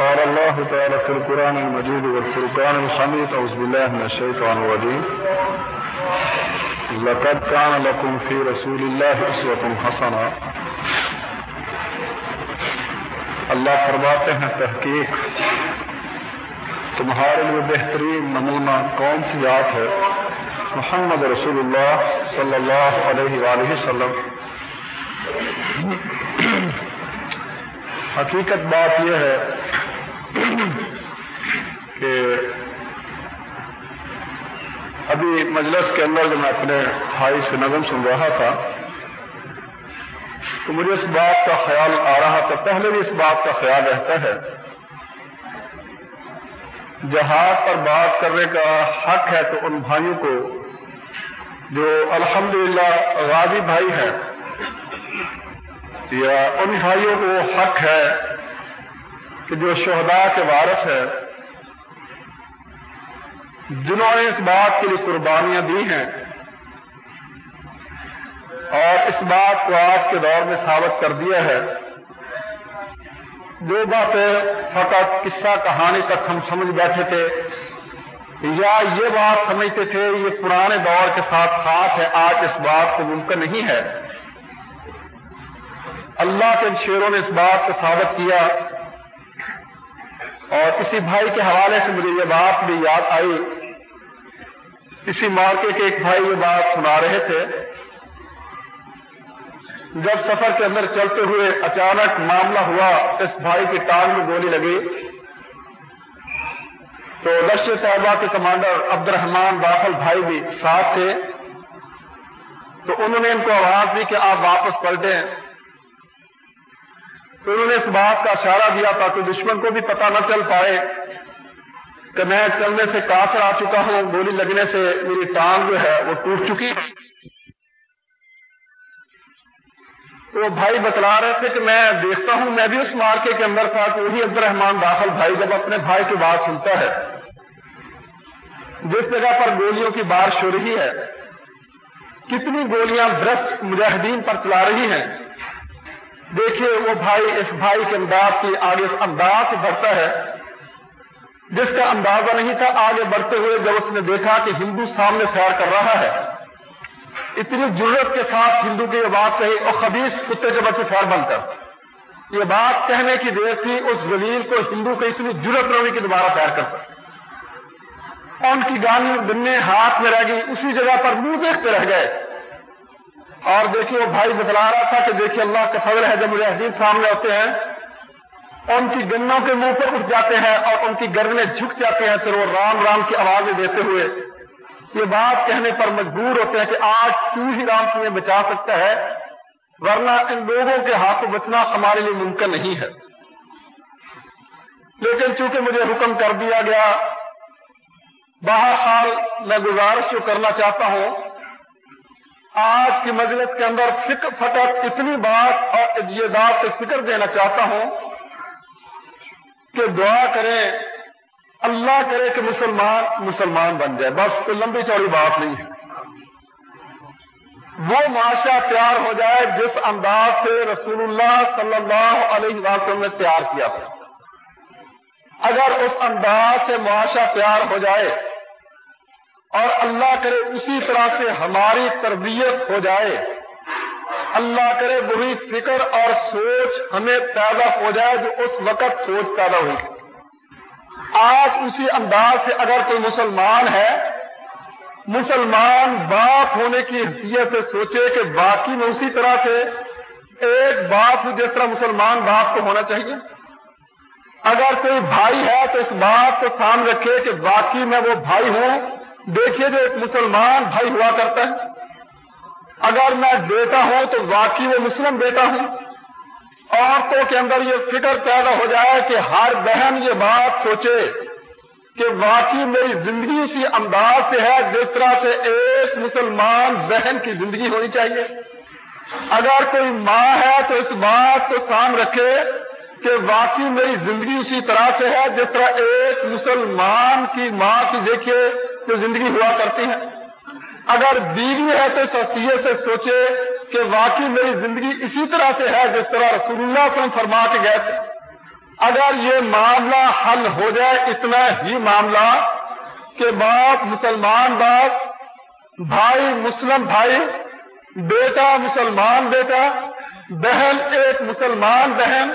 قال الله تعالى في القرآن المجيد والفرقان الحميد، أعوذ بالله من الشيطان الرجيم. لقد كان لكم في رسول الله أسوة حسنة. اللہ فرماتے ہیں، تحقیق. تمہارے لیے بہترین نمونہ کون سی ذات ہے؟ محمد رسول اللہ صلی اللہ علیہ وآلہ وسلم. حقیقت بات یہ ہے کہ ابھی مجلس کے اندر جو میں اپنے بھائی سے نظم سن رہا تھا، تو مجھے اس بات کا خیال آ رہا تھا، پہلے بھی اس بات کا خیال رہتا ہے۔ جہاد پر بات کرنے کا حق ہے تو ان بھائیوں کو، جو الحمدللہ غازی بھائی ہیں، یا ان بھائیوں کو حق ہے کہ جو شہداء کے وارث ہے جنہوں نے اس بات کے لیے قربانیاں دی ہیں اور اس بات کو آج کے دور میں ثابت کر دیا ہے۔ جو باتیں فقط قصہ کہانی تک ہم سمجھ بیٹھے تھے۔ یا یہ بات سمجھتے تھے، یہ پرانے دور کے ساتھ خاص ہے، آج اس بات کو ممکن نہیں ہے۔ اللہ کے شیروں نے اس بات کو ثابت کیا۔ اور کسی بھائی کے حوالے سے مجھے یہ بات بھی یاد آئی۔ اسی مارکے کے ایک بھائی یہ بات سنا رہے تھے۔ جب سفر کے اندر چلتے ہوئے اچانک معاملہ ہوا، اس بھائی کی ٹانگ میں گولی لگی۔ تو لشکر طیبہ کے کمانڈر عبد الرحمان بافل بھائی بھی ساتھ تھے۔ تو انہوں نے ان کو آواز دی کہ آپ واپس پلٹیں۔ تو انہوں نے اس بات کا اشارہ دیا تاکہ دشمن کو بھی پتہ نہ چل پائے کہ میں چلنے سے کافر آ چکا ہوں، گولی لگنے سے میری ٹانگ جو ہے وہ ٹوٹ چکی۔ تو وہ بھائی بتلا رہے تھے کہ میں دیکھتا ہوں، میں بھی اس مارکے کے اندر تھا کہ وہی عبد الرحمان داخل بھائی جب اپنے بھائی کی بات سنتا ہے۔ جس جگہ پر گولیوں کی بارش ہو رہی ہے، کتنی گولیاں برس مجاہدین پر چلا رہی ہیں۔ دیکھیے وہ بھائی، اس بھائی کے انداز کی آگے اس انداز سے بڑھتا ہے۔ جس کا اندازہ نہیں تھا، آگے بڑھتے ہوئے جب اس نے دیکھا کہ ہندو سامنے فیر کر رہا ہے۔ اتنی ضرورت کے ساتھ ہندو کی یہ بات کہی، اور خبیص کتے کے بچے فیر بن کر۔ یہ بات کہنے کی دیر تھی، اس زلیل کو ہندو کو اتنی ضرورت رہی کہ دوبارہ فیر کر سکے۔ ان کی گالی بننے ہاتھ میں رہ گئی، اسی جگہ پر منہ دیکھتے رہ گئے۔ اور دیکھیے وہ بھائی بتلا رہا تھا کہ دیکھیے اللہ کا فضل ہے، جب مجھے سامنے ہوتے ہیں، ان کی گنوں کے منہ پر اٹھ جاتے ہیں اور ان کی گردنیں جھک جاتے ہیں، پھر وہ رام رام کی آوازیں دیتے ہوئے۔ یہ بات کہنے پر مجبور ہوتے ہیں کہ آج تو ہی رام تمہیں بچا سکتا ہے، ورنہ ان لوگوں کے ہاتھوں بچنا ہمارے لیے ممکن نہیں ہے۔ لیکن چونکہ مجھے حکم کر دیا گیا باہر حال میں گزارش جو کرنا چاہتا ہوں آج کی مجلس کے اندر فکر فقط اتنی بات اور یہ بات فکر دینا چاہتا ہوں کہ دعا کریں اللہ کرے کہ مسلمان مسلمان بن جائے۔ بس، کوئی لمبی چوڑی بات نہیں ہے۔ وہ معاشرہ تیار ہو جائے جس انداز سے رسول اللہ صلی اللہ علیہ وسلم نے تیار کیا تھا۔ اگر اس انداز سے معاشرہ تیار ہو جائے اور اللہ کرے اسی طرح سے ہماری تربیت ہو جائے۔ اللہ کرے وہی فکر اور سوچ ہمیں پیدا ہو جائے جو اس وقت سوچ پیدا ہوئی۔ آج اسی انداز سے اگر کوئی مسلمان ہے، مسلمان باپ ہونے کی حیثیت سے سوچے کہ باقی میں اسی طرح سے ایک باپ جس طرح مسلمان باپ کو ہونا چاہیے۔ اگر کوئی بھائی ہے تو اس بات کو سامنے رکھے کہ باقی میں وہ بھائی ہوں دیکھیے جو ایک مسلمان بھائی ہوا کرتا ہے، اگر میں بیٹا ہوں تو واقعی وہ مسلم بیٹا ہوں۔ عورتوں کے اندر یہ فکر پیدا ہو جائے کہ ہر بہن یہ بات سوچے کہ واقعی میری زندگی اسی انداز سے ہے جس طرح سے ایک مسلمان بہن کی زندگی ہونی چاہیے۔ اگر کوئی ماں ہے تو اس بات کو سام رکھے کہ واقعی میری زندگی اسی طرح سے ہے جس طرح ایک مسلمان کی ماں کی دیکھیے جو زندگی ہوا کرتی ہے اگر بیوی ہے تو اس حیثیت سے سوچے کہ واقعی میری زندگی اسی طرح سے ہے جس طرح رسول اللہ صلی اللہ فرما کے گئے تھے۔ اگر یہ معاملہ حل ہو جائے اتنا ہی معاملہ کہ باپ مسلمان باپ، بھائی مسلم بھائی، بیٹا مسلمان بیٹا، بہن ایک مسلمان بہن،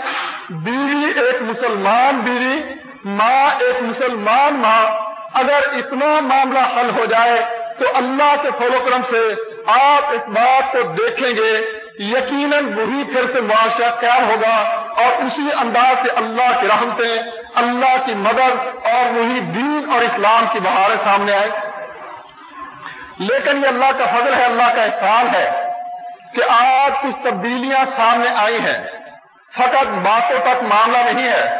بیوی ایک مسلمان بیوی، ماں ایک مسلمان ماں اگر اتنا معاملہ حل ہو جائے تو اللہ کے فل و کرم سے آپ اس بات کو دیکھیں گے یقیناً وہی پھر سے معاشرہ کیا ہوگا اور اسی انداز سے اللہ کی رحمتیں، اللہ کی مدد اور وہی دین اور اسلام کی بہاریں سامنے آئے لیکن یہ اللہ کا فضل ہے، اللہ کا احسان ہے کہ آج کچھ تبدیلیاں سامنے آئی ہیں۔ فقط باتوں تک معاملہ نہیں ہے،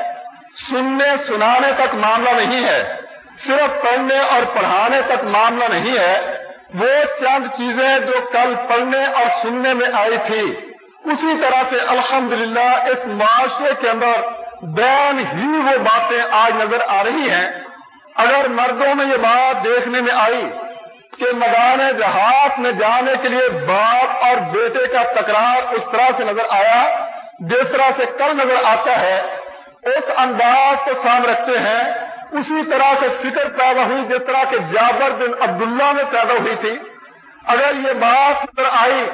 سننے، سنانے تک معاملہ نہیں ہے۔ صرف پڑھنے اور پڑھانے تک معاملہ نہیں ہے، وہ چند چیزیں جو کل پڑھنے اور سننے میں آئی تھی۔ اسی طرح سے الحمدللہ اس معاشرے کے اندر بین ہی وہ باتیں آج نظر آ رہی ہیں۔ اگر مردوں میں یہ بات دیکھنے میں آئی کہ میدان جہاز میں جانے کے لیے باپ اور بیٹے کا تکرار اس طرح سے نظر آیا، جس طرح سے کل نظر آتا ہے، اس انداز کو سام رکھتے ہیں اسی طرح سے فکر پیدا ہوئی جس طرح کے جابر بن عبداللہ میں پیدا ہوئی تھی۔ اگر یہ بات نظر آئی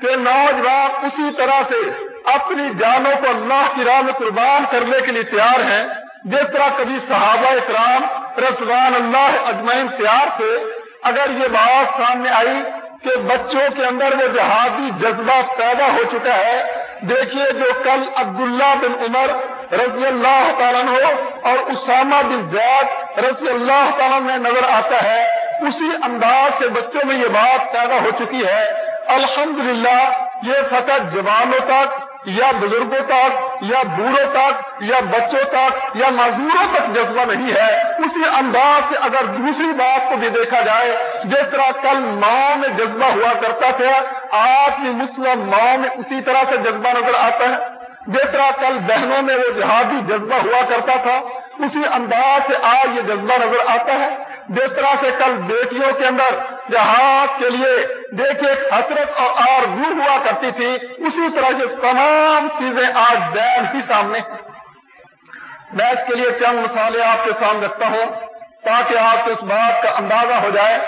کہ نوجوان اسی طرح سے اپنی جانوں کو اللہ کی راہ میں قربان کرنے کے لیے تیار ہیں، جس طرح کبھی صحابہ اکرام رسوان اللہ اجمعین تیار تھے، اگر یہ بات سامنے آئی کہ بچوں کے اندر وہ جہادی جذبہ پیدا ہو چکا ہے، دیکھیے جو کل عبداللہ بن عمر رضی اللہ تعالیٰ ہو اور اسامہ بن زید رضی اللہ تعالیٰ میں نظر آتا ہے، اسی انداز سے بچوں میں یہ بات پیدا ہو چکی ہے۔ الحمدللہ، یہ فقط جوانوں تک، یا بزرگوں تک، یا بوڑھوں تک، یا بچوں تک، یا مزدوروں تک جذبہ نہیں ہے۔ اسی انداز سے اگر دوسری بات کو بھی دیکھا جائے، جس طرح کل ماں میں جذبہ ہوا کرتا تھا، آج کی مسلم ماں میں اسی طرح سے جذبہ نظر آتا ہے۔ جس طرح کل بہنوں میں وہ جہادی جذبہ ہوا کرتا تھا، اسی انداز سے آج یہ جذبہ نظر آتا ہے۔ جس طرح سے کل بیٹیوں کے اندر جہاز کے لیے دیکھے حسرت اور آر ہوا کرتی تھی، اسی طرح سے تمام چیزیں آج بین ہی سامنے میں اس کے لیے چند مسالے آپ کے سامنے رکھتا ہوں تاکہ آپ کو اس بات کا اندازہ ہو جائے۔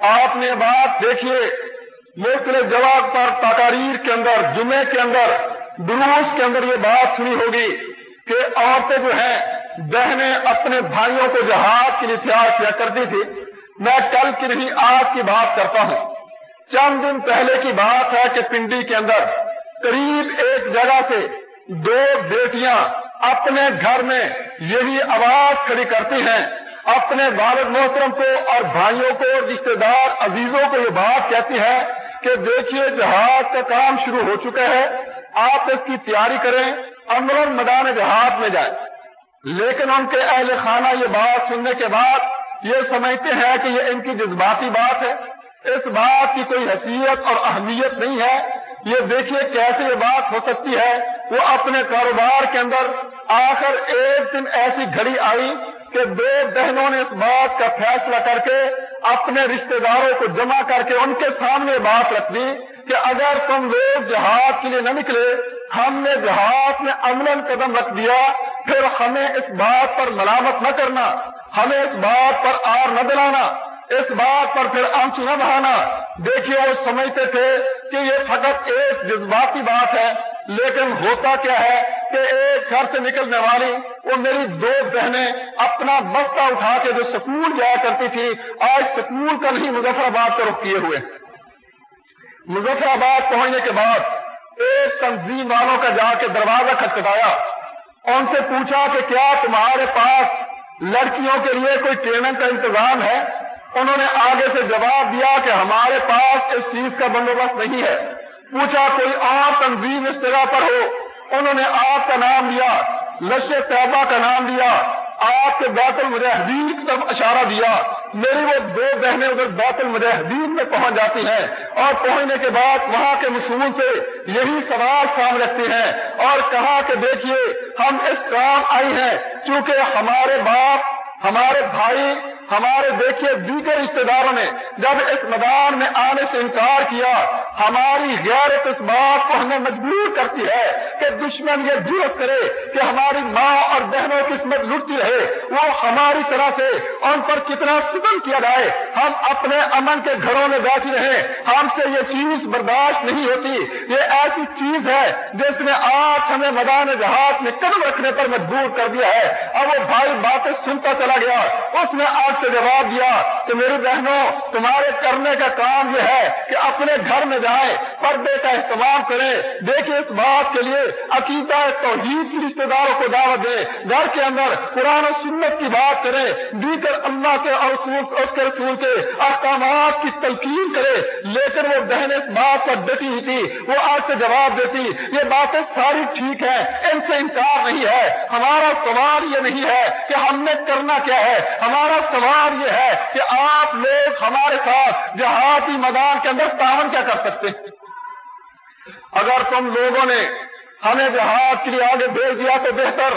آپ نے بات دیکھیے مختلف جواب پر تقاریر کے اندر، جمعے کے اندر دروس کے اندر یہ بات سنی ہوگی کہ عورتیں جو ہیں، بہنیں اپنے بھائیوں کو جہاز کے لیے تیار کیا کرتی تھی میں کل کی نہیں، آج کی بات کرتا ہوں۔ چند دن پہلے کی بات ہے کہ پنڈی کے اندر قریب ایک جگہ سے دو بیٹیاں اپنے گھر میں یہی آواز کھڑی کرتی ہیں۔ اپنے والد محترم کو اور بھائیوں کو رشتے دار عزیزوں کو یہ بات کہتی ہے کہ دیکھیے جہاز کا کام شروع ہو چکا ہے۔ آپ اس کی تیاری کریں امر میدان جہاز میں جائیں۔ لیکن ان کے اہل خانہ یہ بات سننے کے بعد یہ سمجھتے ہیں کہ یہ ان کی جذباتی بات ہے۔ اس بات کی کوئی حیثیت اور اہمیت نہیں ہے۔ یہ دیکھیے کیسے یہ بات ہو سکتی ہے۔ وہ اپنے کاروبار کے اندر آخر ایک دن ایسی گھڑی آئی کہ دو بہنوں نے اس بات کا فیصلہ کر کے اپنے رشتہ داروں کو جمع کر کے ان کے سامنے بات رکھ دی۔ کہ اگر تم لوگ جہاد کے لیے نہ نکلے، ہم نے جہاز میں امن قدم رکھ دیا، پھر ہمیں اس بات پر ملامت نہ کرنا، ہمیں اس بات پر آر نہ دلانا، اس بات پر پھر آنسو نہ بہانا۔ دیکھیے، وہ سمجھتے تھے کہ یہ فقط ایک جذباتی بات ہے، لیکن ہوتا کیا ہے کہ ایک گھر سے نکلنے والی، وہ میری دو بہنیں اپنا بستہ اٹھا کے جو سکول جایا کرتی تھی، آج سکول کا نہیں مظفر آباد کا رخ کیے ہوئے۔ مظفر آباد پہنچنے کے بعد ایک تنظیم والوں کا جا کے دروازہ کھٹکھٹایا۔ ان سے پوچھا کہ کیا تمہارے پاس لڑکیوں کے لیے کوئی ٹریننگ کا انتظام ہے؟ انہوں نے آگے سے جواب دیا کہ ہمارے پاس اس چیز کا بندوبست نہیں ہے۔ پوچھا کوئی اور تنظیم اس جگہ پر ہو؟ انہوں نے آپ کا نام لیا لشے طیبہ کا نام لیا، آپ کے بیت المجاہدین کی طرف اشارہ دیا۔ میری وہ دو بہنیں ادھر بیت المجاہدین میں پہنچ جاتی ہیں اور پہنچنے کے بعد وہاں کے مصنوع سے یہی سوال سامنے رکھتی ہیں اور کہا کہ دیکھیے ہم اس کام آئی ہیں کیونکہ ہمارے باپ، ہمارے بھائی ہمارے دیکھیے دیگر رشتے داروں نے جب اس میدان میں آنے سے انکار کیا، ہماری غیرت اس بات کو ہمیں مجبور کرتی ہے کہ دشمن یہ ضرورت کرے کہ ہماری ماں اور بہنوں کی قسمت لٹتی رہے۔ وہ ہماری طرح سے ان پر کتنا ستم کیا جائے۔ ہم اپنے امن کے گھروں میں بیٹھی رہے ہم سے یہ چیز برداشت نہیں ہوتی۔ یہ ایسی چیز ہے جس نے آج ہمیں میدان جہاز میں قدم رکھنے پر مجبور کر دیا ہے۔ اب وہ بھائی باتیں سنتا چلا گیا۔ اس نے آج سے جواب دیا کہ میری بہنوں، تمہارے کرنے کا کام یہ ہے کہ اپنے گھر میں جائیں، پردے کا اہتمام کریں۔ دیکھیں اس بات کے لیے عقیدہ توحید کی رشتے داروں کو دعوت دیں۔ گھر کے اندر قرآن و سنت کی بات کریں۔ دیگر اللہ کے اور اس کے رسول کے احکامات کی تلقین کرے لیکن وہ بہن اس بات پر ڈٹی ہوئی تھی، وہ آج سے جواب دیتی، یہ باتیں ساری ٹھیک ہے ان سے انکار نہیں ہے۔ ہمارا سوال یہ نہیں ہے کہ ہم نے کرنا کیا ہے۔ ہمارا سوال یہ ہے کہ آپ لوگ ہمارے ساتھ جہادی میدان کے اندر تعاون کیا کر سکتے ہیں؟ اگر تم لوگوں نے ہمیں جہاد کے لیے آگے بھیج دیا تو بہتر۔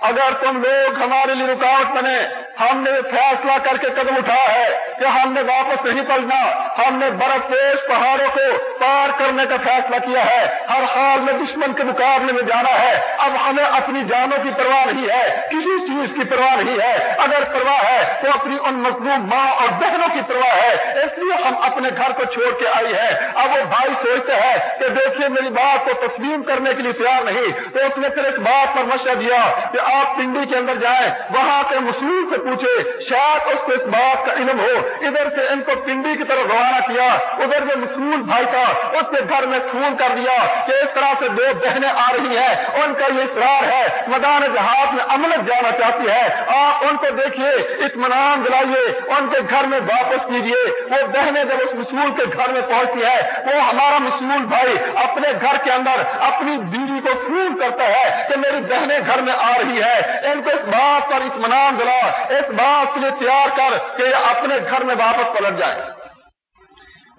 اگر تم لوگ ہمارے لیے رکاوٹ بنے ہم نے فیصلہ کر کے قدم اٹھایا ہے کہ ہم نے واپس نہیں پڑنا ہم نے برف پیش پہاڑوں کو پار کرنے کا فیصلہ کیا ہے۔ ہر حال میں دشمن کے مقابلے میں جانا ہے۔ اب ہمیں اپنی جانوں کی پرواہ نہیں ہے۔ کسی چیز کی پرواہ نہیں ہے۔ اگر پرواہ ہے تو اپنی ان مظلوم ماں اور بہنوں کی پرواہ ہے۔ اس لیے ہم اپنے گھر کو چھوڑ کے آئی ہے اب وہ بھائی سوچتے ہیں کہ دیکھیے میری بات کو تسلیم کرنے کے لیے تیار نہیں۔ تو اس نے پھر اس بات پر مشورہ دیا کہ آپ پنڈی کے اندر جائیں۔ وہاں کے مصنوع سے پوچھے، شاید اس کو اس بات کا علم ہو۔ ادھر سے ان کو پنڈی کی طرف روانہ کیا، ادھر جو مصنون بھائی تھا، اس کے گھر میں خون کر دیا کہ اس طرح سے دو بہنیں آ رہی ہیں، ان کا یہ اصرار ہے مدان جہاز میں املت جانا چاہتی ہے۔ آپ ان کو دیکھیے، اطمینان دلائیے، ان کے گھر میں واپس کیجیے۔ وہ بہنیں جب اس مصنول کے گھر میں پہنچتی ہے وہ ہمارا مصنول بھائی اپنے گھر کے اندر اپنی بیوی کو فون کرتا ہے کہ میری بہنیں گھر میں آ رہی ہے ان کو اس بات پر اطمینان دلا۔ اس بات کے لیے تیار کر کہ اپنے گھر میں واپس پلٹ جائے۔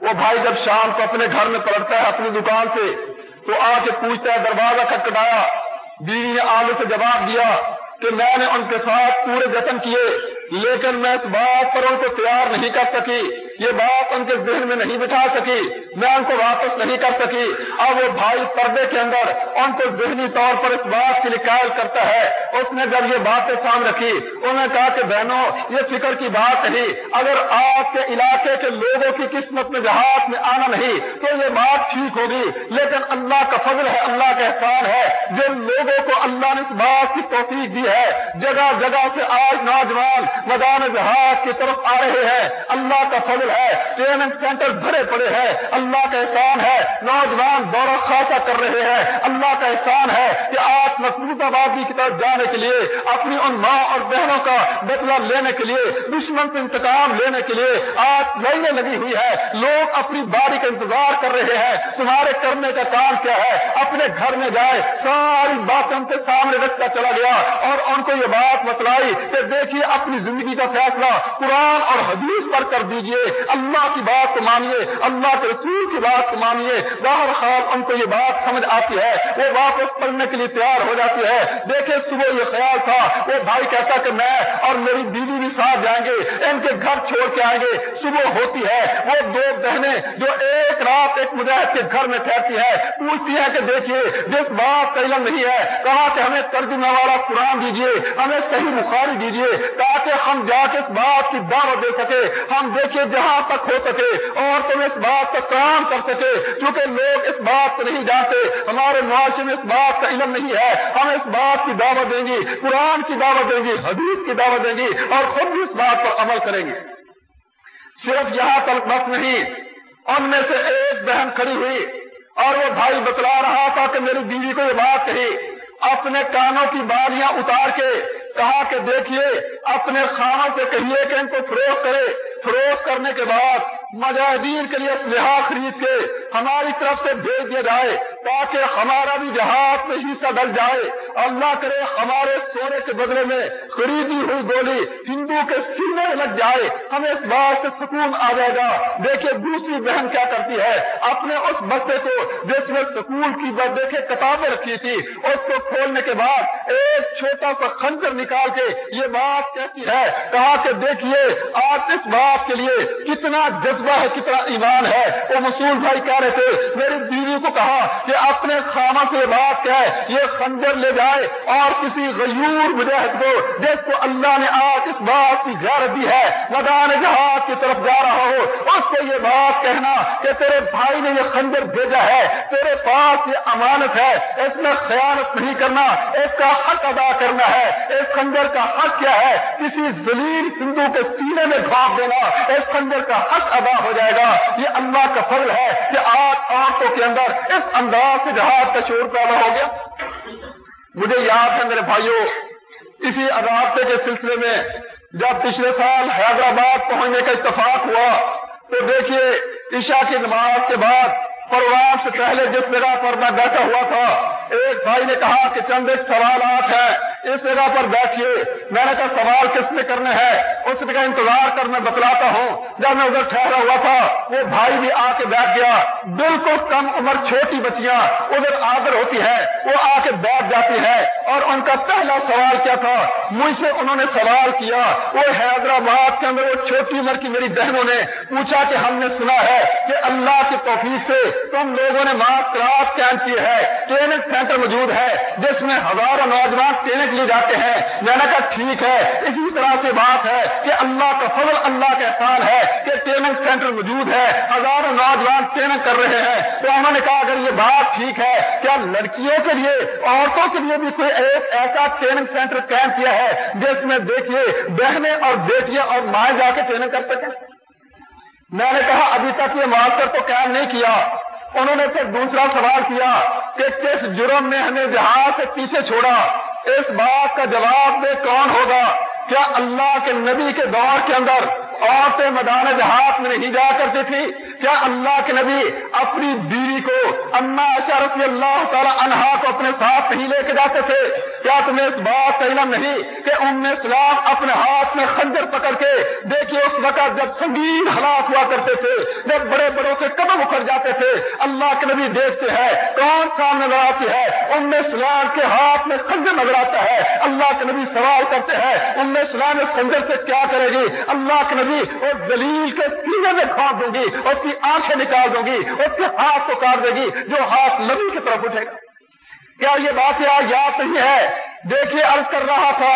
وہ بھائی جب شام کو اپنے گھر میں پلٹتا ہے اپنی دکان سے، تو آ کے پوچھتا ہے، دروازہ کھٹکھٹایا۔ بیوی نے آگے سے جواب دیا کہ میں نے ان کے ساتھ پورے جتن کیے، لیکن میں اس بات پر ان کو تیار نہیں کر سکی۔ یہ بات ان کے ذہن میں نہیں بٹھا سکی، میں ان کو واپس نہیں کر سکی۔ اب وہ بھائی پردے کے اندر ان کو ذہنی طور پر اس بات کی نکال کرتا ہے۔ اس نے جب یہ باتیں سامنے رکھی، انہوں نے کہا کہ بہنوں، یہ فکر کی بات نہیں۔ اگر آپ کے علاقے کے لوگوں کی قسمت میں جہاز میں آنا نہیں، تو یہ بات ٹھیک ہوگی۔ لیکن اللہ کا فضل ہے، اللہ کا احسان ہے۔ جن لوگوں کو اللہ نے اس بات کی توفیق دی ہے، جگہ جگہ سے آج نوجوان میدان جہاز کی طرف آ رہے ہیں۔ اللہ کا فضل ہے ٹریننگ سینٹر بھرے پڑے ہیں۔ اللہ کا احسان ہے، نوجوان دورہ خاصا کر رہے ہیں۔ اللہ کا احسان ہے کہ آج محفوظ آبادی کی طرف جانے کے لیے، اپنی ان ماں اور بہنوں کا بدلا لینے کے لیے، دشمن سے انتقام لینے کے لیے آج لائنیں لگی ہوئی ہے لوگ اپنی باری کا انتظار کر رہے ہیں۔ تمہارے کرنے کا کام کیا ہے؟ اپنے گھر میں جائے ساری باتیں ان کے سامنے رکھتا چلا گیا۔ اور ان کو یہ بات بتلائی کہ دیکھیے، اپنی زندگی کا فیصلہ قرآن اور حدیث پر کر دیجیے۔ اللہ کی بات کو مانیے، اللہ کے رسول کی بات کو مانیے۔ باہر خال ان کو یہ بات سمجھ آتی ہے، وہ واپس پڑھنے کے لیے تیار ہو جاتی ہے۔ دیکھے صبح یہ خیال تھا، وہ بھائی کہتا کہ میں اور میری بیوی بھی ساتھ جائیں گے، ان کے گھر چھوڑ کے آئیں گے۔ صبح ہوتی ہے، وہ دو بہنیں جو ایک رات ایک مجاہد کے گھر میں ٹھہرتی ہے پوچھتی ہے کہ دیکھیے، جس بات کا علم نہیں ہے، کہا کہ ہمیں ترجمہ والا قرآن دیجیے، ہمیں صحیح بخاری دیجیے، تاکہ تاکہ ہم جا کے اس بات کی دعوت دے سکے، ہم دیکھیے جہاں تک ہو سکے اور تم اس بات کا کام کر سکے، کیونکہ لوگ اس بات کو نہیں جانتے، ہمارے معاشرے میں اس بات کا علم نہیں ہے، ہم اس بات کی دعوت دیں گی قرآن کی دعوت دیں گی حدیث کی دعوت دیں گی اور خود بھی اس بات پر عمل کریں گے۔ صرف یہاں تک بس نہیں ان میں سے ایک بہن کھڑی ہوئی اور وہ بھائی بتلا رہا تھا کہ میری بیوی کو یہ بات کہی اپنے کانوں کی بالیاں اتار کے کہا کہ دیکھیے، اپنے خانوں سے کہیے کہ ان کو فروغ کرے۔ فروغ کرنے کے بعد مجاہدین کے لیے اسلحہ خرید کے ہماری طرف سے بھیج دیا جائے تاکہ ہمارا بھی جہاز میں حصہ ڈل جائے۔ اللہ کرے ہمارے سونے کے بدلے میں خریدی ہوئی گولی ہندو کے سینے لگ جائے، ہمیں اس بات سے سکون آ جائے گا۔ دیکھیے دوسری بہن کیا کرتی ہے؟ اپنے اس بستے کو جس میں سکول کی بات دیکھے، کتابیں رکھی تھی، اس کو کھولنے کے بعد ایک چھوٹا سا خنجر نکال کے یہ بات کہتی ہے، کہا کہ دیکھیے، آپ اس بات کے لیے کتنا جذبہ جذبہ ہے کتنا ایمان ہے؟ وہ مسول بھائی کہہ رہے تھے، میری بیوی کو کہا کہ اپنے خامہ سے بات کیا ہے یہ خنجر لے جائے اور کسی غیور مجاہد کو، جس کو اللہ نے آج اس بات کی غیرت دی ہے، میدان جہاد کی طرف جا رہا ہو، اس کو یہ بات کہنا کہ تیرے بھائی نے یہ خنجر بھیجا ہے، تیرے پاس یہ امانت ہے، اس میں خیانت نہیں کرنا، اس کا حق ادا کرنا ہے، اس خنجر کا حق کیا ہے؟ کسی زلیل ہندو کے سینے میں گھاپ دینا، اس خنجر کا حق ادا ہو جائے گا۔ یہ اللہ کا فضل ہے کہ آج عورتوں کے اندر اس انداز سے جہاز کا شور پیدا ہو گیا۔ مجھے یاد ہے میرے بھائیوں اسی ادارتے کے سلسلے میں جب پچھلے سال حیدرآباد پہنچنے کا اتفاق ہوا، تو دیکھیے، عشاء کی نماز کے بعد پروار سے پہلے جس جگہ پر میں بیٹھا ہوا تھا ایک بھائی نے کہا کہ چند ایک سوالات ہیں۔ اس جگہ پر بیٹھیے۔ میں نے کہا، سوال کس نے کرنے ہیں؟ اس کا انتظار کر، میں بتلاتا ہوں۔ جب میں ادھر ٹھہرا ہوا تھا، وہ بھائی بھی آ کے بیٹھ گیا۔ بالکل کم عمر چھوٹی بچیاں، ادھر آدر ہوتی ہے وہ آ کے بیٹھ جاتی ہے اور ان کا پہلا سوال کیا تھا؟ مجھ سے انہوں نے سوال کیا، وہ حیدرآباد کے اندر وہ چھوٹی عمر کی میری بہنوں نے پوچھا کہ ہم نے سنا ہے کہ اللہ کی توفیق سے تم لوگوں نے ماس کراس کیمپ کی ہے ٹریننگ سینٹر موجود ہے، جس میں ہزاروں نوجوان ٹریننگ لیے جاتے ہیں۔ میں نے کہا، ٹھیک ہے۔ اسی طرح سے بات ہے کہ اللہ کا فضل، اللہ کا احسان ہے کہ ٹریننگ سینٹر موجود ہے۔ ہزاروں نوجوان ٹریننگ کر رہے ہیں۔ تو انہوں نے کہا، اگر یہ بات ٹھیک ہے، کیا لڑکیوں کے لیے، عورتوں کے لیے بھی کوئی ایک ایسا ٹریننگ سینٹر قائم کیا ہے، جس میں دیکھیے، بہنیں اور بیٹیاں اور مائیں جا کے ٹریننگ کر سکیں؟ میں نے کہا، ابھی تک یہ معاشر تو قائم نہیں کیا۔ انہوں نے پھر دوسرا سوال کیا کہ کس جرم نے ہمیں جہاز سے پیچھے چھوڑا؟ اس بات کا جواب دے کون ہوگا؟ کیا اللہ کے نبی کے دور کے اندر عورتیں میدان جہاز میں نہیں جایا کرتی تھی۔ کیا اللہ کے نبی اپنی بیوی کو اما رضی اللہ تعالی انہا کو اپنے ساتھ نہیں لے کے جاتے تھے؟ کیا تمہیں اس بات کا علم نہیں کہ ام اسلام اپنے ہاتھ میں خنجر پکڑ کے دیکھیے، اس وقت جب سنگین ہلاک ہوا کرتے تھے، جب بڑے بڑوں کے قدم اکھڑ جاتے تھے، اللہ کے نبی دیکھتے ہیں، کون سامنے نظر آتی ہے؟ ام اسلام کے ہاتھ میں خنجر نظر آتا ہے۔ اللہ کے نبی سوال کرتے ہیں، ام اسلام اس خنجر سے کیا کرے گی؟ اللہ کے نبی اس دلیل کے سینے میں کھانپ دوں گی، اس کی آنکھیں نکال دوں گی، اس کے ہاتھ کو کاٹ دے گی، جو ہاتھ نبی کی طرف اٹھے گا۔ کیا یہ بات یاد نہیں ہے؟ دیکھیے عرض کر رہا تھا،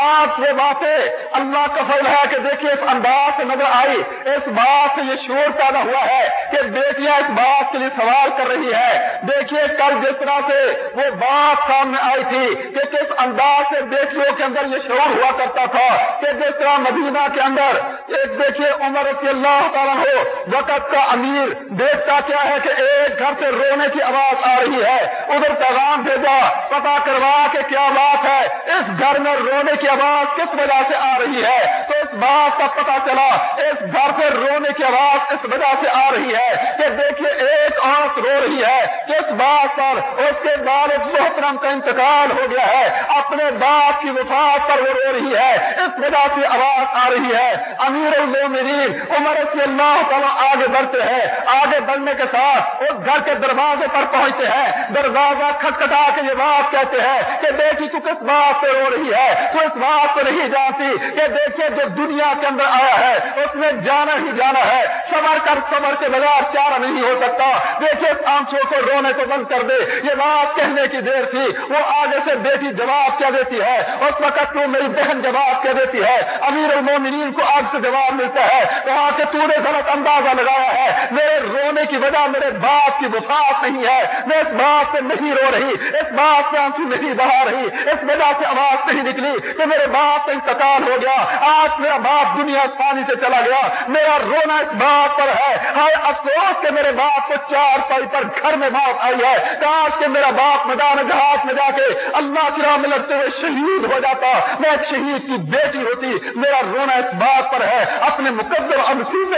آپ یہ باتیں اللہ کا فضل ہے کہ دیکھیے اس انداز سے نظر آئی، اس بات سے یہ شور پیدا ہوا ہے کہ بیٹیاں اس بات کے لیے سوال کر رہی ہے دیکھیے کل جس طرح سے وہ بات سامنے آئی تھی کہ کس انداز سے بیٹیوں کے اندر یہ شور ہوا کرتا تھا کہ جس طرح مدینہ کے اندر ایک دیکھیے عمر رسی اللہ تعالیٰ ہو وقت کا امیر، دیکھتا کیا ہے کہ ایک گھر سے رونے کی آواز آ رہی ہے۔ ادھر پیغام بھیجا پتا کروا کہ کیا بات بات ہے۔ اس گھر میں رونے کی آواز کس وجہ سے آ رہی ہے؟ تو اس بات کا پتا چلا، اس گھر سے رونے کی آواز اس وجہ سے آ رہی ہے کہ دیکھیے ایک آنکھ رو رہی ہے۔ کس بات پر اس کے والد محترم کا انتقال ہو گیا ہے، اپنے باپ کی وفات پر وہ رو رہی ہے۔ اس وجہ سے آواز آ رہی ہے۔ امیر المومنین، عمر رضی اللہ تعالیٰ آگے بڑھتے ہیں۔ آگے بڑھنے کے ساتھ اس گھر کے دروازے پر پہنچتے ہیں۔ دروازہ کھٹکھٹا کے یہ بات کہتے ہیں کہ بیٹی تو کس بات پہ رو رہی ہے؟ تو اس بات پہ نہیں جانتی کہ دیکھیے جو دنیا کے اندر آیا ہے، اس میں جانا ہی جانا ہے۔ سمر کر سمر کے بغیر چارہ نہیں ہو سکتا۔ دیکھیے آنکھوں کو رونے کو بند کر دے۔ یہ بات کہنے کی دیر تھی۔ وہ آگے سے بیٹی جواب کیا دیتی ہے۔ اس وقت تو میری بہن جواب کیا دیتی ہے۔ امیر المومنین کو آگ سے جواب ملتا ہے۔ کہا کہ تو نے غلط اندازہ لگایا ہے۔ میرے رونے کی وجہ میرے باپ کی وفات نہیں ہے۔ میں اس بات سے نہیں رو رہی۔ اس بات سے آنسو نہیں بہا رہی۔ اس وجہ سے آواز نہیں نکلی کہ میرے باپ کا انتقال ہو گیا۔ آج میرا باپ دنیا پانی سے چلا گیا۔ میرا رونا اس بات پر ہے۔ ہائے افسوس کہ میرے باپ کو چار پائی پر گھر میں موت آئی ہے۔ کاش کہ میرا باپ میدان جہاز میں جا کے اللہ کی راہ میں لگتے ہوئے شہید ہو جاتا۔ میں ایک شہید کی بیٹی ہوتی۔ میرا رونا اس بات پر ہے۔ اپنے مقدر اور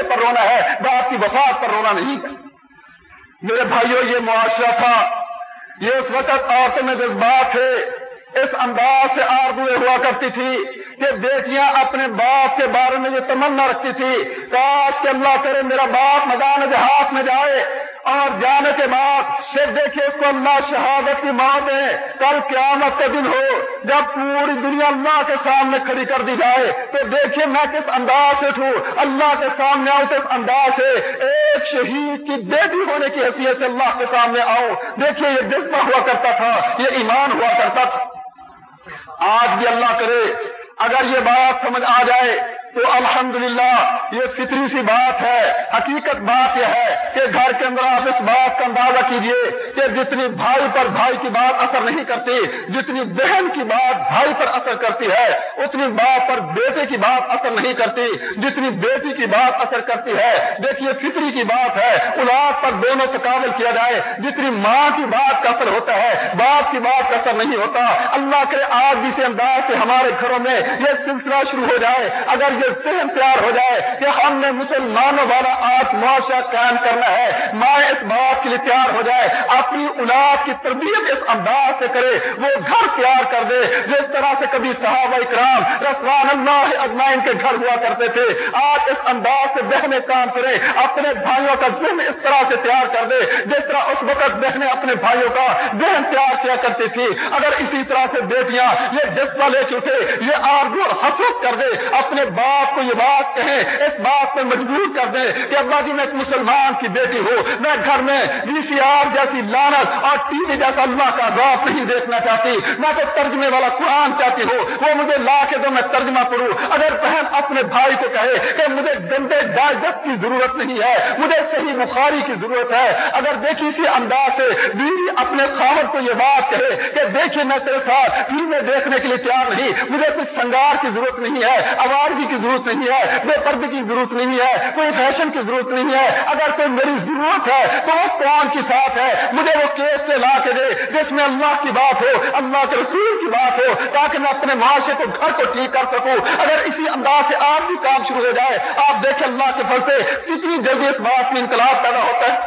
پر رونا ہے۔ باپ کی وفات پر رونا نہیں۔ میرے بھائیوں یہ معاشرہ تھا۔ یہ اس وقت عورتوں میں جذبات تھے۔ اس انداز سے آردویں ہوا کرتی تھی کہ بیٹیاں اپنے باپ کے بارے میں یہ تمنا رکھتی تھی، کاش کہ اللہ کرے میرا باپ میدان جہاز میں جائے۔ اور جانے کے بعد صرف دیکھیے اس کو اللہ شہادت کی موت ہے کل قیامت کا دن ہو، جب پوری دنیا اللہ کے سامنے کھڑی کر دی جائے۔ تو دیکھیے میں کس انداز سے اٹھوں، اللہ کے سامنے آؤں کس انداز سے ایک شہید کی بیٹی ہونے کی حیثیت سے اللہ کے سامنے آؤں۔ دیکھیے یہ جذبہ ہوا کرتا تھا، یہ ایمان ہوا کرتا تھا۔ آج بھی اللہ کرے اگر یہ بات سمجھ آ جائے تو الحمدللہ یہ فطری سی بات ہے، حقیقت بات یہ ہے کہ گھر کے اندر آپ اس بات کا اندازہ کیجیے کہ جتنی بھائی پر بھائی کی بات اثر نہیں کرتی، جتنی بہن کی بات بھائی پر اثر کرتی ہے، اتنی باپ پر بیٹے کی بات اثر نہیں کرتی، جتنی بیٹی کی بات اثر کرتی ہے۔ دیکھیے، فطری کی بات ہے، اولاد پر دونوں سے قابل کیا جائے، جتنی ماں کی بات کا اثر ہوتا ہے، باپ کی بات کا اثر نہیں ہوتا۔ اللہ کے آج بھی سے انداز سے ہمارے گھروں میں یہ سلسلہ شروع ہو جائے۔ اگر یہ یہ ذہن تیار ہو جائے کہ ہم نے مسلمانوں والا آج معاشرہ قائم کرنا ہے، ماں اس بات کے لیے تیار ہو جائے، اپنی اولاد کی تربیت اس انداز سے کرے، وہ گھر تیار کر دے، جس طرح سے کبھی صحابہ اکرام رسوان اللہ اجمائن کے گھر ہوا کرتے تھے آج اس انداز سے بہنیں کام کرے، اپنے بھائیوں کا ذہن اس طرح سے تیار کر دے، جس طرح اس وقت بہنیں اپنے بھائیوں کا ذہن تیار کیا کرتی تھی۔ اگر اسی طرح سے بیٹیاں یہ جذبہ لے چکے یہ آرگو حسوس کر دے، اپنے باپ آپ کو یہ بات کہیں، اس بات پہ مجبور کر دیں کہ ابا جی میں ایک مسلمان کی بیٹی ہوں۔ میں گھر میں وی سی آر جیسی لانت اور ٹی وی جیسا اللہ کا باپ نہیں دیکھنا چاہتی۔ میں تو ترجمے والا قرآن چاہتی ہوں۔ وہ مجھے لا کے دو میں ترجمہ پڑھوں۔ اگر بہن اپنے بھائی کو کہے کہ مجھے گندے ڈائجسٹ کی ضرورت نہیں ہے، مجھے صحیح بخاری کی ضرورت ہے، اگر دیکھی اسی انداز سے بیوی اپنے خامد کو یہ بات کہے کہ دیکھیے میں تیرے ساتھ فلمیں دیکھنے کے لیے تیار نہیں، مجھے کچھ سنگار کی ضرورت نہیں ہے آوارگی کی کی ضرورت نہیں ہے، بے پردے کی ضرورت نہیں ہے، کوئی فیشن کی ضرورت نہیں ہے۔ اگر کوئی میری ضرورت ہے تو وہ قرآن کی ساتھ ہے۔ مجھے وہ کیس سے لا کے دے جس میں اللہ کی بات ہو، اللہ کے رسول کی بات ہو، تاکہ میں اپنے معاشرے کو، گھر کو ٹھیک کر سکوں۔ اگر اسی انداز سے آپ بھی کام شروع ہو جائے، آپ دیکھیں اللہ کے فل سے کتنی جلدی اس بات میں انقلاب پیدا ہوتا ہے۔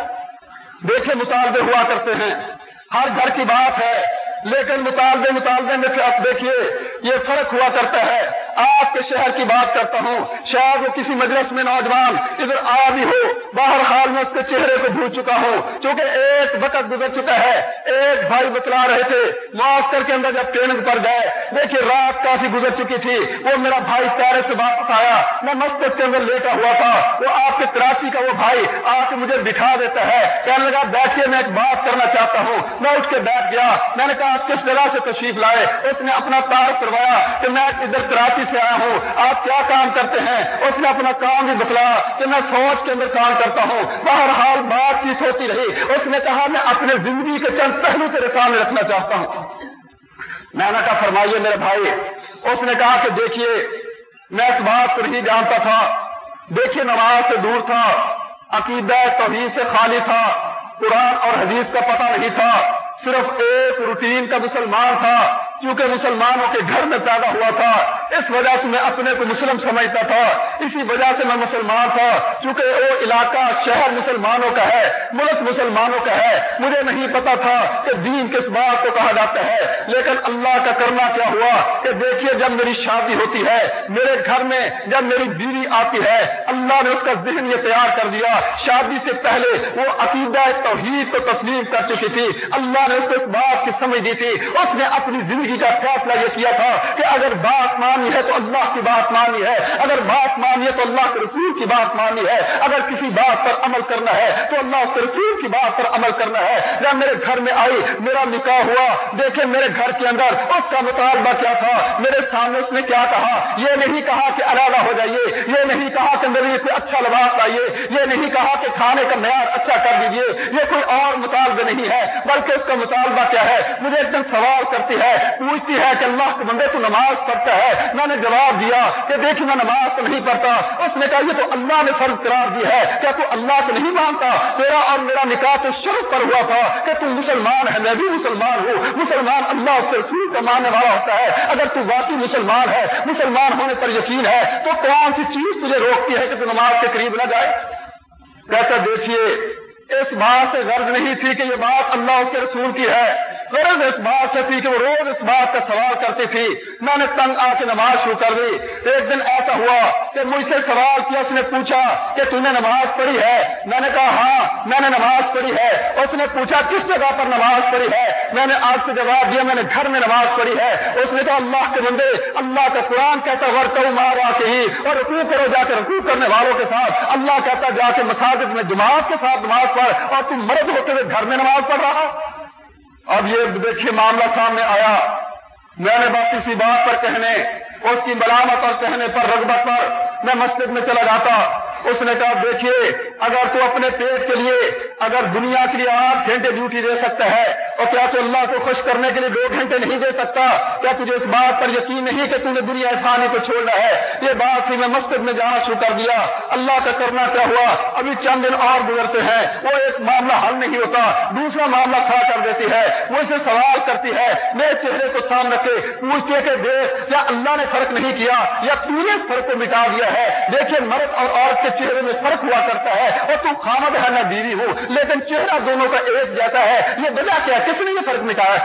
دیکھیں مطالبے ہوا کرتے ہیں۔ ہر گھر کی بات ہے، لیکن مطالبے مطالبے میں سے آپ دیکھیے، یہ فرق ہوا کرتا ہے۔ آپ کے شہر کی بات کرتا ہوں، شاید وہ کسی مجلس میں نوجوان ادھر آیا بھی ہو، باہر حال میں اس کے چہرے کو بھول چکا ہو، چونکہ ایک وقت گزر چکا ہے، ایک بھائی بتلا رہے تھے معاف کے اندر جب ٹرین پر گئے، دیکھیے رات کافی گزر چکی تھی، وہ میرا بھائی پیارے سے واپس آیا، میں مسجد کے اندر لیٹا ہوا تھا، وہ آپ کے کراچی کا وہ بھائی آ کے مجھے بٹھا دیتا ہے، کہنے لگا بیٹھیے میں ایک بات کرنا چاہتا ہوں، میں اٹھ کے بیٹھ گیا، میں نے کہا کس جگہ سے تشریف لائے؟ اس نے اپنا تعارف کروایا کہ میں ادھر کراچی سے آیا ہوں۔ آپ کیا کام کرتے ہیں؟ اس نے اپنا کام بھی بتلایا کہ میں فوج کے اندر کام کرتا ہوں۔ بہرحال بات چیت ہوتی رہی۔ اس نے کہا، میں اپنے زندگی کے چند پہلو تیرے سامنے رکھنا چاہتا ہوں۔ میں نے کہا، فرمائیے میرے بھائی۔ اس نے کہا کہ دیکھیے، میں اس بات کو نہیں جانتا تھا۔ دیکھیے، نماز سے دور تھا، عقیدہ توحید سے خالی تھا۔ قرآن اور حدیث کا پتہ نہیں تھا۔ صرف ایک روٹین کا مسلمان تھا، کیونکہ مسلمانوں کے گھر میں پیدا ہوا تھا۔ اس وجہ سے میں اپنے کو مسلم سمجھتا تھا، اسی وجہ سے میں مسلمان تھا کیونکہ وہ علاقہ شہر مسلمانوں کا ہے، ملک مسلمانوں کا ہے، مجھے نہیں پتا تھا کہ دین کس بات کو کہا جاتا ہے۔ لیکن اللہ کا کرنا کیا ہوا کہ دیکھیے جب میری شادی ہوتی ہے، میرے گھر میں جب میری بیوی آتی ہے، اللہ نے اس کا ذہن یہ تیار کر دیا۔ شادی سے پہلے وہ عقیدہ توحید کو تسلیم کر چکی تھی۔ اللہ نے اس کو اس بات کی سمجھ دی تھی۔ اس نے اپنی زندگی کا فیصلہ یہ کیا تھا کہ اگر بات مانی ہے تو اللہ کی بات مانی ہے۔ اگر بات مانی ہے تو اللہ کے رسول کی بات مانی ہے۔ اگر کسی بات پر عمل کرنا ہے تو اللہ کے رسول کی بات پر عمل کرنا ہے۔ جب میرے گھر میں آئی، میرا نکاح ہوا، دیکھیں میرے گھر کے اندر اس کا مطالبہ کیا تھا۔ میرے سامنے اس نے کیا کہا؟ یہ نہیں کہا کہ ارادہ ہو جائیے، یہ نہیں کہا کہ میرے لیے اچھا لباس آئیے یہ نہیں کہا کہ کھانے کا معیار اچھا کر دیجیے۔ یہ کوئی اور مطالبہ نہیں ہے، بلکہ اس کا مطالبہ کیا ہے؟ مجھے ایک دم سوال کرتی ہے، پوچھتی ہے کہ اللہ کے بندے تو نماز پڑھتا ہے میں نے جواب دیا کہ دیکھ میں نماز تو نہیں پڑھتا۔ اس نے کہا، یہ تو اللہ نے فرض قرار دی ہے۔ کیا تو اللہ کو نہیں مانتا؟ تیرا اور میرا نکاح تو شروع پر ہوا تھا کہ تم مسلمان ہے، میں بھی مسلمان ہوں۔ مسلمان اللہ کے رسول کا ماننے والا ہوتا ہے۔ اگر تو واقعی مسلمان ہے، مسلمان ہونے پر یقین ہے، تو کون سی چیز تجھے روکتی ہے کہ تو نماز کے قریب نہ جائے؟ کہتا دیکھیے، اس بات سے غرض نہیں تھی کہ یہ بات اللہ اس کے رسول کی ہے۔ غرض اس بات سے تھی کہ وہ روز اس بات کا سوال کرتی تھی۔ میں نے تنگ آ کے نماز شروع کر دی۔ ایک دن ایسا ہوا کہ مجھ سے سوال کیا، اس نے پوچھا کہ تم نے نماز پڑھی ہے؟ میں نے کہا ہاں میں نے نماز پڑھی ہے۔ اس نے پوچھا، کس جگہ پر نماز پڑھی ہے؟ میں نے آج سے جواب دیا، میں نے گھر میں نماز پڑھی ہے۔ اس نے کہا، اللہ کے بندے، اللہ کا قرآن کہتا ور کرو مارا کے ہی اور رکوع کرو، جا کے رکوع کرنے والوں کے ساتھ۔ اللہ کہتا جا کے مساجد میں جماعت کے ساتھ نماز پڑھ۔ اور تم مرد ہوتے ہوئے گھر میں نماز پڑھ رہا؟ اب یہ دیکھیے معاملہ سامنے آیا۔ میں نے بس کسی بات پر کہنے، اس کی ملامت اور کہنے پر رغبت پر میں مسجد میں چلا جاتا۔ اس نے کہا، دیکھیے، اگر تو اپنے پیٹ کے لیے، اگر دنیا کے لیے آٹھ گھنٹے ڈیوٹی دے سکتا ہے، اور کیا تو اللہ کو خوش کرنے کے لیے دو گھنٹے نہیں دے سکتا؟ کیا تجھے اس بات پر یقین نہیں کہ تم نے دنیا فانی کو چھوڑنا ہے؟ یہ بات تھی میں مسجد میں جانا شروع کر دیا۔ اللہ کا کرنا کیا ہوا؟ ابھی چند دن اور گزرتے ہیں، وہ ایک معاملہ حل نہیں ہوتا، دوسرا معاملہ کھڑا کر دیتی ہے، وہ اسے سوال کرتی ہے، میرے چہرے کو سامنے رکھے پوچھتے کہ دیکھ، کیا اللہ نے فرق نہیں کیا؟ یا پورے فرق کو مٹا دیا ہے؟ دیکھیے مرد اور عورت کے چہرے میں فرق ہوا کرتا ہے اور تم خامد ہے بیوی ہو، لیکن چہرہ دونوں کا ایک جیسا ہے، یہ وجہ کیا کس نے یہ فرق نکالا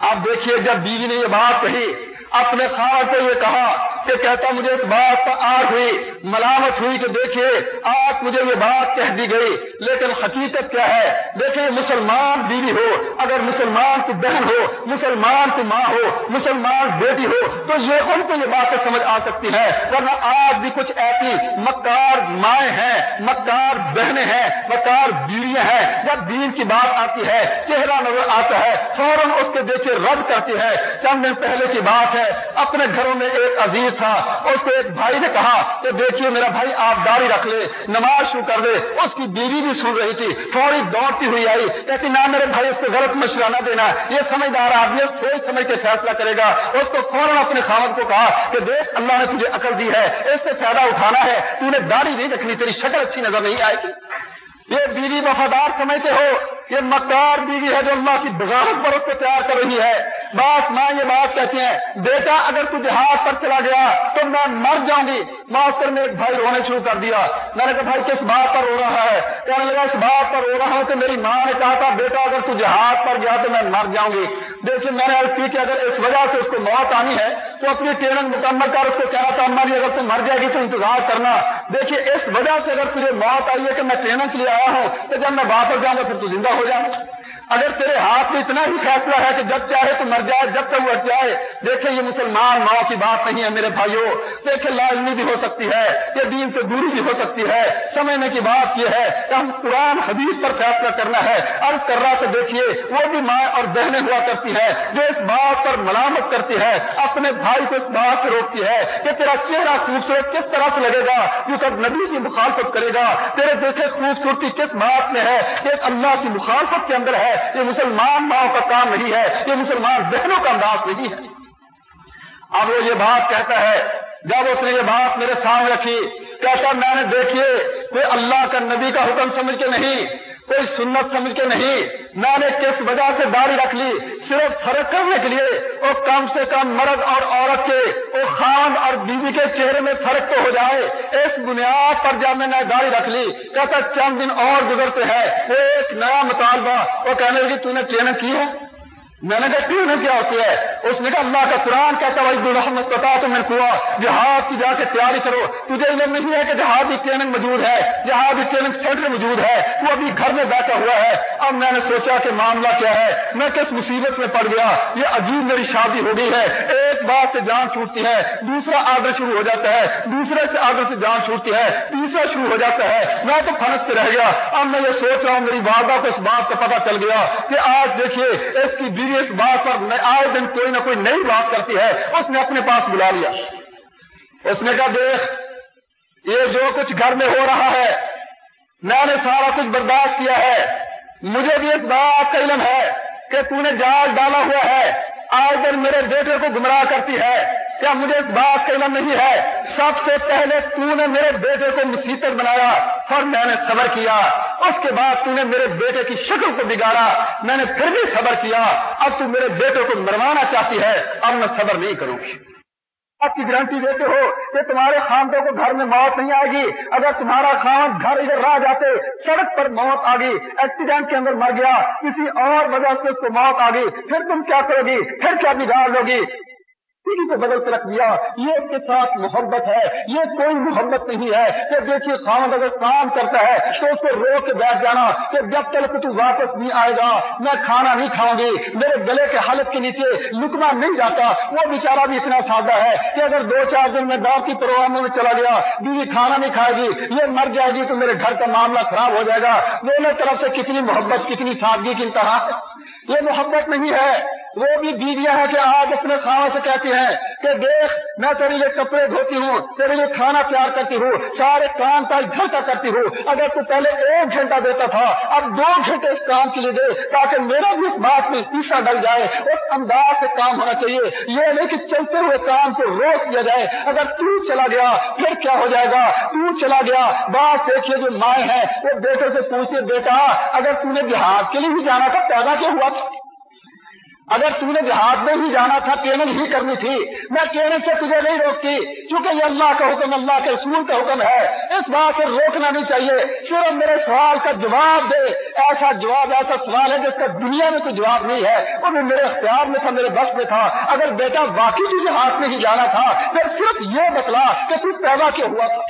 آپ دیکھیے، جب بیوی نے یہ بات کہی، اپنے خان کو یہ کہا کہ کہتا مجھے اس بات پر آگ ہوئی، ملامت ہوئی کہ دیکھیے آج مجھے یہ بات کہہ دی گئی۔ لیکن حقیقت کیا ہے؟ دیکھیے، مسلمان بیوی ہو، اگر مسلمان کی بہن ہو، مسلمان کی ماں ہو، مسلمان بیٹی ہو، تو یہ ان کو یہ باتیں سمجھ آ سکتی ہے ورنہ آج بھی کچھ ایسی مکار مائیں ہیں، مکار بہنیں ہیں، مکار بیویاں ہیں۔ جب دین کی بات آتی ہے، چہرہ نظر آتا ہے، فوراً اس کے دیکھے رد کرتی ہے۔ چند دن پہلے کی بات ہے، اپنے گھروں میں ایک عزیز تھا۔ اس کو ایک بھائی نے کہا کہ دیکھیے میرا بھائی، آپ داڑھی رکھ لے، نماز شروع کر دے۔ اس کی بیوی بھی سن رہی تھی تھوڑی دوڑتی ہوئی آئی۔ کہتی، نہ میرے بھائی، اس کو غلط مشورہ نہ دینا۔ یہ سمجھدار آدمی سوچ سمجھ کے فیصلہ کرے گا۔ اس کو فوراً اپنے خامد کو کہا کہ دیکھ، اللہ نے تجھے عقل دی ہے، اس سے فائدہ اٹھانا ہے۔ تو نے داڑھی نہیں رکھنی، تیری شکل اچھی نظر نہیں آئے گی۔ یہ بیوی وفادار سمجھتے ہو۔ یہ مکار بیوی ہے جو اللہ کی بغاوت پر اس کو تیار کر رہی ہے۔ بس ماں یہ بات کہتی ہیں، بیٹا اگر تو جہاز پر چلا گیا تو میں مر جاؤں گی۔ ماسٹر نے ایک بھائی رونے شروع کر دیا۔ میں نے کہا، بھائی کس بات پر رو رہا ہے؟ کہنے لگا، اس بات پر رو رہا ہوں کہ میری ماں نے کہا تھا، بیٹا اگر تو جہاز پر گیا تو میں مر جاؤں گی۔ دیکھیے، میں نے عرض کی کہ اگر اس وجہ سے اس کو موت آنی ہے تو اپنی ٹریننگ مکمل کر، اس کو کہنا تھا، اما جی اگر تم مر جائے گی تو انتظار کرنا۔ دیکھیے، اس وجہ سے اگر تجھے موت آئی ہے کہ میں ٹریننگ کے لیے آیا ہوں تو جب میں واپس جاؤں گا پھر تو زندہ ہو ہو جاؤ۔ اگر تیرے ہاتھ میں اتنا ہی فیصلہ ہے کہ جب چاہے تو مر جائے، جب تک وہ جائے، دیکھیں یہ مسلمان ماں کی بات نہیں ہے میرے بھائیوں دیکھیں لازمی بھی ہو سکتی ہے، یہ دین سے دوری بھی ہو سکتی ہے۔ سمجھنے کی بات یہ ہے کہ ہم قرآن، حدیث پر فیصلہ کرنا ہے۔ ارد کر رہا تو دیکھیے، وہ بھی ماں اور بہنیں ہوا کرتی ہے جو اس بات پر ملامت کرتی ہے اپنے بھائی کو اس بات سے روکتی ہے کہ تیرا چہرہ خوبصورت کس طرح سے لگے گا جو کب نبی کی مخالفت کرے گا۔ تیرے دیکھے خوبصورتی کس بات میں ہے کہ اللہ کی مخالفت کے اندر ہے۔ یہ مسلمان ماؤں کا کام نہیں ہے، یہ مسلمان بہنوں کا انداز نہیں ہے۔ اب وہ یہ بات کہتا ہے، جب اس نے یہ بات میرے سامنے رکھی، کہتا میں نے دیکھیے، کوئی اللہ کا نبی کا حکم سمجھ کے نہیں۔ کوئی سنت سمجھ کے نہیں۔ میں نے کس وجہ سے داڑھی رکھ لی؟ صرف فرق کرنے کے لیے۔ وہ کم سے کم مرد اور عورت کے، وہ خان اور بیوی کے چہرے میں فرق تو ہو جائے۔ اس بنیاد پر جب میں نے داڑھی رکھ لی، کہتا چند دن اور گزرتے ہیں۔ ایک نیا مطالبہ۔ وہ کہنے لگی، تو نے ٹریننگ کی ہے میں نے کہا، کیوں نہیں کیا ہوتی ہے؟ اس نے کہا، اللہ کا قرآن کہتا ہے تو میں کوا جہاد کی جا کے تیاری کرو۔ تجھے علم نہیں ہے کہ جہادی ٹریننگ موجود ہے۔ جہادی ٹریننگ سینٹر موجود ہے۔ وہ ابھی گھر میں بیٹھا ہوا ہے۔ اب میں نے سوچا کہ معاملہ کیا ہے۔ میں کس مصیبت میں پڑ گیا؟ یہ عجیب میری شادی ہو گئی ہے۔ ایک بات سے جان چھوٹتی ہے، دوسرا آڈر شروع ہو جاتا ہے۔ دوسرے سے آڈر سے جان چھوٹتی ہے۔ تیسرا شروع ہو جاتا ہے۔ میں تو پھنس کے رہ گیا۔ اب میں یہ سوچ رہا ہوں، میری والدہ کو اس بات کا پتا چل گیا کہ آج دیکھیے، اس کی بیوی لیے اس بات پر آئے دن کوئی نہ کوئی نئی بات کرتی ہے، اس نے اپنے پاس بلا لیا۔ اس نے کہا، دیکھ، یہ جو کچھ گھر میں ہو رہا ہے، میں نے سارا کچھ برداشت کیا ہے۔ مجھے بھی اس بات کا علم ہے کہ تو نے جال ڈالا ہوا ہے۔ آج دن میرے بیٹے کو گمراہ کرتی ہے۔ کیا مجھے اس بات کا علم نہیں ہے؟ سب سے پہلے تو نے میرے بیٹے کو مصیبت بنایا اور میں نے صبر کیا۔ اس کے بعد تو نے میرے بیٹے کی شکل کو بگاڑا، میں نے پھر بھی صبر کیا۔ اب تو میرے بیٹے کو مروانا چاہتی ہے، اب میں صبر نہیں کروں گی۔ آپ کی گارنٹی دیتے ہو کہ تمہارے خاندوں کو گھر میں موت نہیں آئے گی۔ اگر تمہارا خان گھر ادھر راہ جاتے، سڑک پر موت آ گئی، ایکسیڈنٹ کے اندر مر گیا، کسی اور وجہ سے اس کو موت آ گئی، پھر تم کیا کرو گی؟ پھر کیا بگاڑ لو گی؟ کو بدل کے رکھ دیا۔ یہ اس کے ساتھ محبت ہے۔ یہ کوئی محبت نہیں ہے کہ دیکھیے خامد اگر کام کرتا ہے تو اس کو روک کے بیٹھ جانا کہ جب تک تو واپس نہیں آئے گا، میں کھانا نہیں کھاؤں گی، میرے گلے کے حالت کے نیچے لکما نہیں جاتا۔ وہ بیچارہ بھی اتنا سادہ ہے کہ اگر دو چار دن میں باپ کی پروگراموں میں چلا گیا، بیوی کھانا نہیں کھائے گی، یہ مر جائے گی تو میرے گھر کا معاملہ خراب ہو جائے گا۔ دونوں طرف سے کتنی محبت، کتنی سادگی کی انتہا یہ محبت نہیں ہے۔ وہ بھی بیویاں ہیں کہ آج اپنے خواہ سے کہتی ہیں کہ دیکھ، میں تیرے لیے کپڑے دھوتی ہوں، تیرے لیے کھانا تیار کرتی ہوں، سارے کام کا گھر کا کرتی ہوں۔ اگر تو پہلے ایک گھنٹہ دیتا تھا، اب دو گھنٹے اس کام کے لیے دے تاکہ میرا بھی اس بات میں پیسہ ڈل جائے، اس انداز سے کام ہونا چاہیے۔ یہ نہیں کہ چلتے ہوئے کام کو روک دیا جائے۔ اگر تو چلا گیا، پھر کیا ہو جائے گا؟ تو چلا گیا۔ بات دیکھیے جو مائیں ہیں، وہ بیٹے سے پوچھتے، بیٹا، اگر تم نے کے لیے بھی جانا تھا، پیدا کیا ہوا تھا؟ اگر تم نے جہاد میں ہی جانا تھا، ٹریننگ ہی کرنی تھی، میں ٹریننگ سے تجھے نہیں روکتی کیونکہ یہ اللہ کا حکم، اللہ کے رسول کا حکم ہے۔ اس بات سے روکنا نہیں چاہیے۔ صرف میرے سوال کا جواب دے۔ ایسا جواب، ایسا سوال ہے جس کا دنیا میں کوئی جواب نہیں ہے۔ وہ بھی میرے اختیار میں تھا، میرے بس میں تھا۔ اگر بیٹا واقعی تجھے ہاتھ میں ہی جانا تھا، پھر صرف یہ بتلا کہ تو پیدا کیا ہوا تھا؟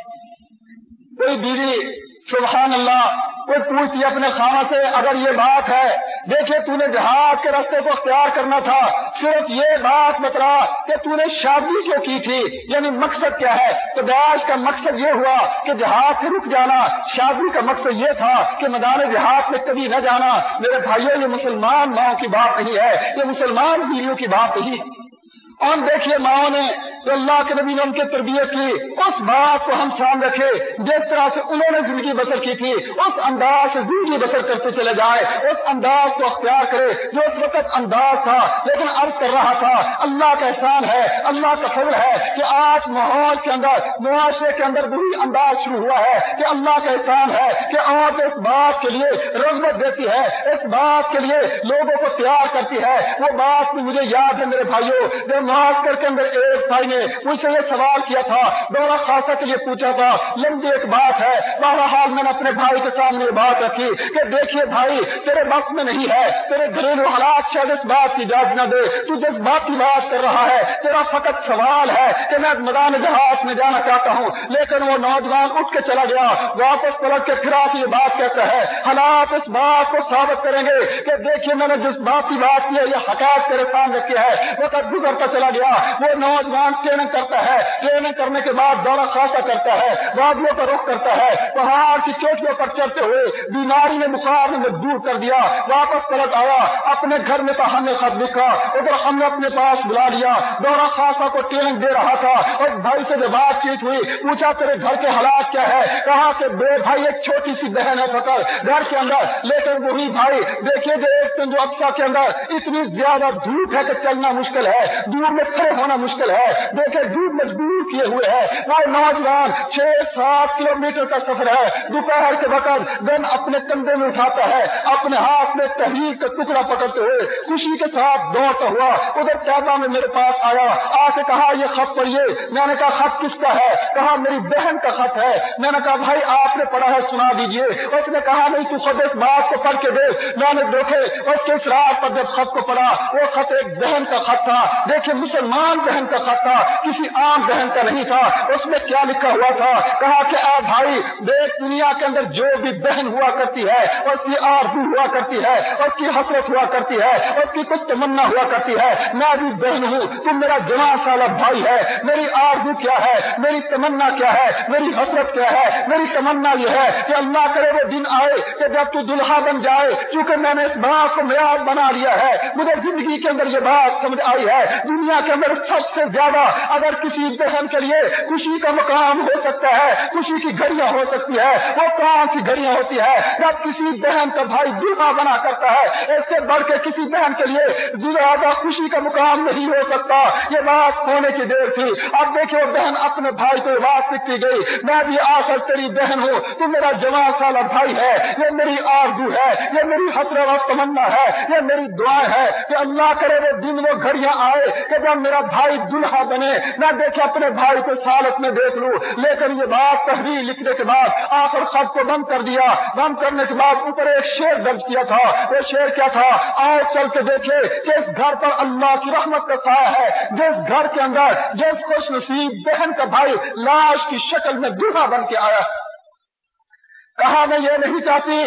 کوئی بیوی، سبحان اللہ کوئی پوچھتی اپنے خانہ سے اگر یہ بات ہے، دیکھیے تو نے جہاز کے رستے کو اختیار کرنا تھا۔ صرف یہ بات بتلا کہ تو نے شادی کیوں کی تھی؟ یعنی مقصد کیا ہے؟ تو داعش کا مقصد یہ ہوا کہ جہاز سے رک جانا۔ شادی کا مقصد یہ تھا کہ میدان جہاز میں کبھی نہ جانا۔ میرے بھائیوں، یہ مسلمان ماؤں کی بات نہیں ہے۔ یہ مسلمان بیویوں کی بات نہیں۔ اور دیکھیے ماؤں نے تو اللہ کے نبی نے ان کی تربیت کی، اس بات کو ہم سامنے رکھے، جس طرح سے انہوں نے زندگی بسر کی تھی، اس انداز سے زندگی بسر کرتے چلے جائے، اس انداز کو اختیار کرے، جو اس وقت انداز تھا، لیکن عرض کر رہا تھا، اللہ کا احسان ہے، اللہ کا فضل ہے کہ آج ماحول کے اندر، معاشرے کے اندر وہی انداز شروع ہوا ہے کہ اللہ کا احسان ہے کہ آپ اس بات کے لیے رغبت دیتی ہے، اس بات کے لیے لوگوں کو تیار کرتی ہے۔ وہ بات بھی مجھے یاد ہے میرے بھائیوں، جب معاشر کے اندر ایک بھائی نے مجھ سے یہ سوال کیا تھا دورہ خاصا کے لیے پوچھا تھا، لمبی ایک بات ہے۔ بہرحال میں نے اپنے بھائی کے سامنے یہ بات رکھی کہ دیکھیے بھائی، تیرے بس میں نہیں ہے، تیرے گھریلو حالات شاید اس بات کی اجازت نہ دے۔ تو جس بات کی بات کر رہا ہے، تیرا فقط سوال ہے کہ میں میدان جہاز میں جانا چاہتا ہوں، لیکن وہ نوجوان اٹھ کے چلا گیا، واپس پلٹ کے پھر آپ یہ بات کہتا ہے۔ حالات اس بات کو ثابت کریں گے کہ دیکھیے میں نے جس بات کی بات کی ہے، یہ حقائق تیرے سامنے کیا ہے وہ تب گزرتا چلا گیا۔ وہ نوجوان ٹریننگ کرتا ہے۔ ٹریننگ کرنے کے بعد دورہ خاصا کرتا ہے۔ وادیوں کا رخ کرتا ہے۔ پہاڑ کی چوٹیوں پر چڑھتے ہوئے بیماری نے بخار نے دور کر دیا۔ واپس پلٹ آیا۔ اپنے گھر میں تو ہم نے خط لکھا۔ ادھر ہم نے اپنے پاس بلا لیا۔ دورہ خاصا کو ٹریننگ دے رہا تھا۔ اور بھائی سے جب بات چیت ہوئی، پوچھا، تیرے گھر کے حالات کیا ہے کہا کہ بے بھائی، ایک چھوٹی سی بہن ہے۔ فکر گھر کے اندر۔ لیکن وہی بھائی۔ دیکھیے جو ایک دن جو اکثا کے اندر اتنی زیادہ دھوپ ہے کہ چلنا مشکل ہے۔ دور میں کھڑے ہونا مشکل ہے۔ دیکھے دور مجبور کیے ہوئے ہیں۔ وہ نوجوان چھ سات کلو میٹر کا سفر ہے۔ دوپہر کے وقت گن اپنے کندھے میں اٹھاتا ہے۔ اپنے ہاتھ میں تحریر کا ٹکڑا پکڑتے ہوئے خوشی کے ساتھ دوڑتا ہوا ادھر کیبا میں میرے پاس آیا۔ آ کے کہا، یہ خط پڑھیے۔ میں نے کہا، خط کس کا ہے؟ کہا، میری بہن کا خط ہے۔ میں نے کہا، بھائی، آپ نے پڑھا ہے، سنا دیجیے اس نے کہا، نہیں، تو خود اس بات کو پڑھ کے دے میں نے دیکھے، اس کے اس رات پر جب خط کو پڑھا، وہ خط ایک بہن کا خط تھا۔ دیکھیے مسلمان بہن کا خط تھا کسی عام بہن کا نہیں تھا۔ اس میں کیا لکھا ہوا تھا؟ کہا کہ اے بھائی، دیکھ دنیا کے اندر جو بھی بہن ہوا کرتی ہے، اس کی آرزو ہوا کرتی ہے، اس کی حسرت ہوا کرتی ہے، اس کی کچھ تمنا ہوا کرتی ہے۔ میں بھی بہن ہوں تم میرا جوان سالہ بھائی ہے۔ میری آرزو کیا ہے؟ میری تمنا کیا ہے؟ میری حسرت کیا ہے؟ میری تمنا یہ ہے کہ اللہ کرے وہ دن آئے کہ جب تو دلہا بن جائے کیونکہ میں نے اس بات کو معیار بنا لیا ہے۔ مجھے زندگی کے اندر یہ بات سمجھ آئی ہے۔ دنیا کے اندر سب سے زیادہ اگر کسی بہن کے لیے خوشی کا مقام ہو سکتا ہے، خوشی کی گھڑیاں ہو سکتی ہے وہ کون سی گھڑیاں ہوتی ہے جب کسی بہن کا بھائی دلہا بنا کرتا ہے، اس سے بڑھ کے کسی بہن کے لیے زیادہ خوشی کا مقام نہیں ہو سکتا۔ یہ بات ہونے کی دیر تھی۔ اب دیکھو بہن اپنے بھائی کو بات لکھتی گئی۔ میں بھی آخر تیری بہن ہوں۔ تو میرا جوان سالہ بھائی ہے۔ یہ میری آرزو ہے۔ یہ میری حسرت اور تمنا ہے۔ یہ میری دعا ہے کہ اللہ کرے وہ دن وہ گھڑیاں آئے۔ کہ جب میرا بھائی دلہا بنے میں دیکھے اپنے بھائی کو سالت میں دیکھ لوں۔ لیکن یہ بات تحریر لکھنے کے بعد آخر خط کو بند کر دیا۔ بند کرنے کے بعد اوپر ایک شیر درج کیا تھا۔ وہ شیر کیا تھا؟ آؤ چل کے دیکھے کہ اس گھر پر اللہ کی رحمت کا سایہ ہے۔ جس گھر کے اندر جس خوش نصیب بہن کا بھائی لاش کی شکل میں دلہا بن کے آیا۔ کہا، میں یہ نہیں چاہتی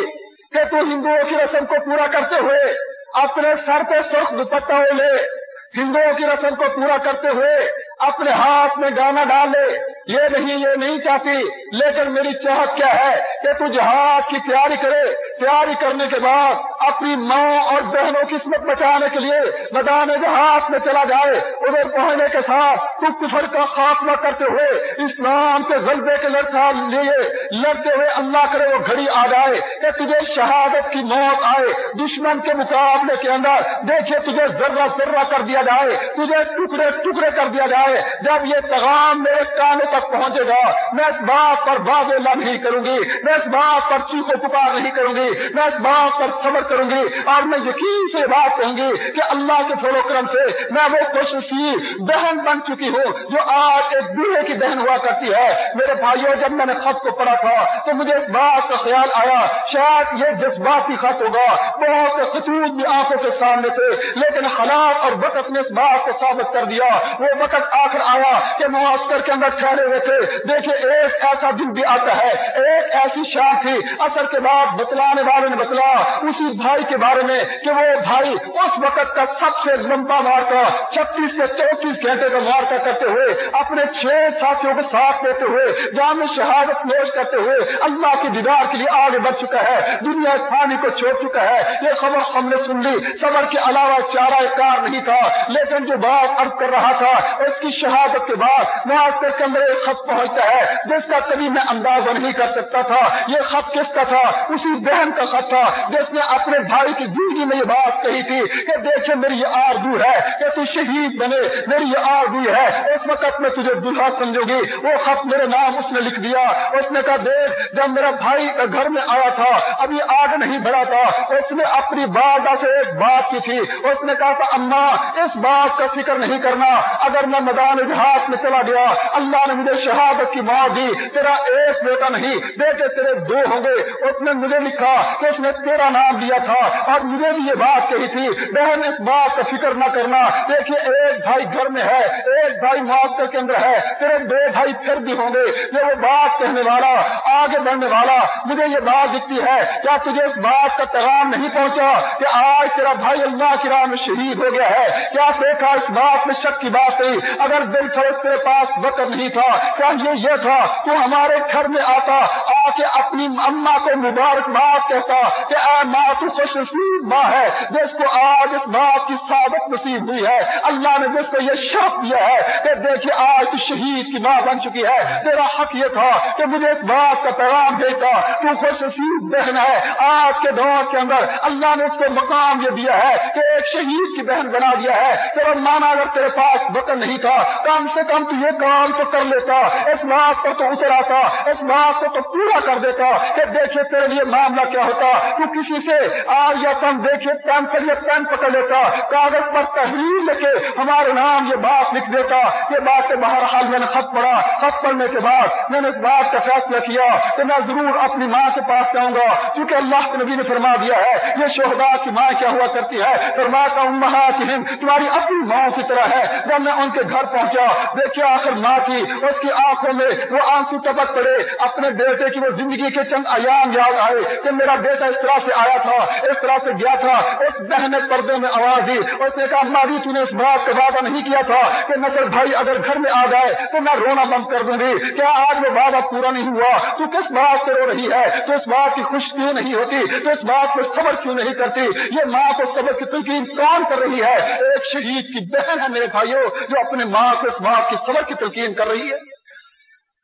کہ تو ہندوؤں کی رسم کو پورا کرتے ہوئے اپنے سر پہ سرخ دوپٹہ لے۔ ہندوؤں کی رسم کو پورا کرتے ہوئے اپنے ہاتھ میں گانا ڈالے یہ نہیں یہ نہیں چاہتی، لیکن میری چاہت کیا ہے کہ تو جہاد کی تیاری کرے۔ تیاری کرنے کے بعد اپنی ماں اور بہنوں کی قسمت بچانے کے لیے میدان جہاز میں چلا جائے۔ ادھر پہنچنے کے ساتھ تو کفر کا خاتمہ کرتے ہوئے اسلام کے غلبے کے لڑکا لیے لڑتے ہوئے اللہ کرے وہ گھڑی آ جائے کہ تجھے شہادت کی موت آئے۔ دشمن کے مقابلے کے اندر دیکھیے تجھے ذرہ ذرہ کر دیا جائے، تجھے ٹکڑے ٹکڑے کر دیا جائے۔ جب یہ پیغام میرے کانوں تک پہنچے گا۔ میں اس بات پر باز نہیں کروں گی۔ میں اس بات پر چیخو پکار نہیں کروں گی۔ میں اس بات پر صبر کروں گی۔ اور میں یقین سے بات کہوں گی کہ اللہ کے فلو کرم سے میں وہ خوشی بہن بن چکی ہوں جو آج ایک دلہے کی بہن ہوا کرتی ہے۔ میرے بھائیوں جب میں نے خط کو پڑھا تھا تو مجھے اس بات کا خیال آیا۔ شاید یہ جذباتی خط ہوگا۔ بہت سے خطوط بھی آنکھوں کے سامنے تھے، لیکن حالات اور وقت نے اس بات کو ثابت کر دیا۔ وہ وقت آخر آیا کہ معاشر کے اندر ٹھہرے ہوئے تھے دیکھیں، ایک ایسا دن بھی آتا ہے۔ ایک ایسی شام تھی، اثر کے بعد بتلانے والے نے بتلا اسی بھائی کے بارے میں کہ وہ بھائی اس وقت کا سب سے لمبا مارکا، چھتیس سے چونتیس گھنٹے کا مارکا کرتے ہوئے، اپنے چھ ساتھیوں کو ساتھ دیتے ہوئے، جامع شہادت نوش کرتے ہوئے اللہ کی دیدار کے لیے آگے بڑھ چکا ہے۔ دنیا پانی کو چھوڑ چکا ہے۔ یہ خبر ہم نے سن لی۔ صبر کے علاوہ چارہ کار نہیں تھا، لیکن جو بات ارد کر رہا تھا، اس کی شہادت کے بعد ناصر کے اندر ایک خط پہنچتا ہے جس کا کبھی میں اندازہ نہیں کر سکتا تھا۔ یہ خط کس کا تھا؟ اسی بہن کا خط تھا جس نے اپنے بھائی کی زندگی میں یہ بات کہی تھی کہ دیکھے میری یہ آردو ہے کہ تو شہید بنے، میری یہ آردو ہے۔ اس وقت میں تجھے دلہا سمجھوں گی وہ خط میرے نام اس نے لکھ دیا۔ اس نے کہا، دیکھ، جب میرا بھائی گھر میں آیا تھا ابھی آگ نہیں بڑھا تھا۔ اس نے اپنی والدہ سے ایک بات کی تھی۔ اس نے کہا تھا، اما، اس بات کا فکر نہیں کرنا۔ اگر میں میدان جہاد میں چلا گیا، اللہ نے مجھے شہادت کی ماں دی، تیرا ایک بیٹا نہیں، بیٹے تیرے دو ہوں گے۔ اس نے مجھے لکھا کہ اس نے تیرا نام دیا تھا۔ اور مجھے بھی یہ بات کہی تھی، بہن، اس بات کا فکر نہ کرنا۔ دیکھیے، ایک بھائی گھر میں ہے، ایک بھائی معاشرے کے اندر ہے، تیرے دو بھائی پھر بھی ہوں گے۔ یہ وہ بات کہنے والا، آگے بڑھنے والا، مجھے یہ بات دکھتی ہے۔ کیا تجھے اس بات کا پیغام نہیں پہنچا کہ آج تیرا بھائی اللہ کی راہ میں شہید ہو گیا ہے؟ کیا دیکھا اس بات میں شک کی بات نہیں اگر دل فرض تیرے پاس وقت نہیں تھا چاہیے یہ تھا تو ہمارے گھر میں آتا، آ کے اپنی اما کو مبارکباد کہتا کہ اے ماں تو خوش نصیب ماں ہے، جس کو آج اس بات کی ثابت نصیب ہوئی ہے۔ اللہ نے جس کو یہ شرط دیا ہے کہ دیکھیے آج تو شہید کی ماں بن چکی ہے۔ تیرا حق یہ تھا کہ مجھے اس بات کا پیغام دیتا، تو خوش نصیب بہن ہے۔ آج کے دور کے اندر اللہ نے اس کو مقام یہ دیا ہے کہ ایک شہید کی بہن بنا دیا ہے۔ تیرا مانا اگر تیرے پاس وقت نہیں تھا، کم سے کم تو یہ کام تو کر لیتا۔ دیتا، اس بات پر تو اتر آتا اس بات کو تو پورا کر دیتا کہ دیکھے تیرے لیے معاملہ کیا ہوتا۔ تو کسی سے آج یا تم دیکھے پین سے یہ پین پکڑ لیتا، کاغذ پر تحریر لے کے ہمارے نام یہ بات لکھ دیتا یہ بات کے باہر حال میں نے خط پڑھا۔ خط پڑھنے کے بعد میں نے اس بات کا فیصلہ کیا کہ میں ضرور اپنی ماں کے پاس جاؤں گا۔ کیونکہ اللہ کے نبی نے فرما دیا ہے، یہ شہدا کی ماں کیا ہوا کرتی ہے؟ فرماتا ہوں ہند تمہاری اپنی ماں کی طرح ہے۔ جب میں ان کے گھر پہنچا، دیکھیے آخر ماں کی اس کی آنکھوں میں وہ آنسو ٹپک پڑے۔ اپنے بیٹے کی وہ زندگی کے چند ایام یاد آئے کہ میرا بیٹا اس طرح سے آیا تھا، اس طرح سے گیا تھا، اس بہن نے پردے میں آواز دی۔ اس نے کہا ماں تو نے اس بات کا وعدہ نہیں کیا تھا کہ نصر بھائی اگر گھر میں آ جائے تو میں رونا بند کر دوں گی۔ کیا آج وہ وعدہ پورا نہیں ہوا؟ تو کس بات سے رو رہی ہے؟ تو اس بات کی خوش کیوں نہیں ہوتی؟ تو اس بات کو صبر کیوں نہیں کرتی؟ یہ ماں کو صبر کی تلقین کون کر رہی ہے۔ ایک شہید کی بہن ہے میرے بھائیوں جو اپنے ماں کو اس بات کی صبر کی تلقین کر رہی ہے۔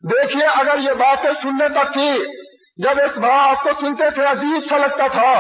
دیکھیے اگر یہ باتیں سننے تک تھی، جب اس بات کو سنتے تھے، عجیب سا لگتا تھا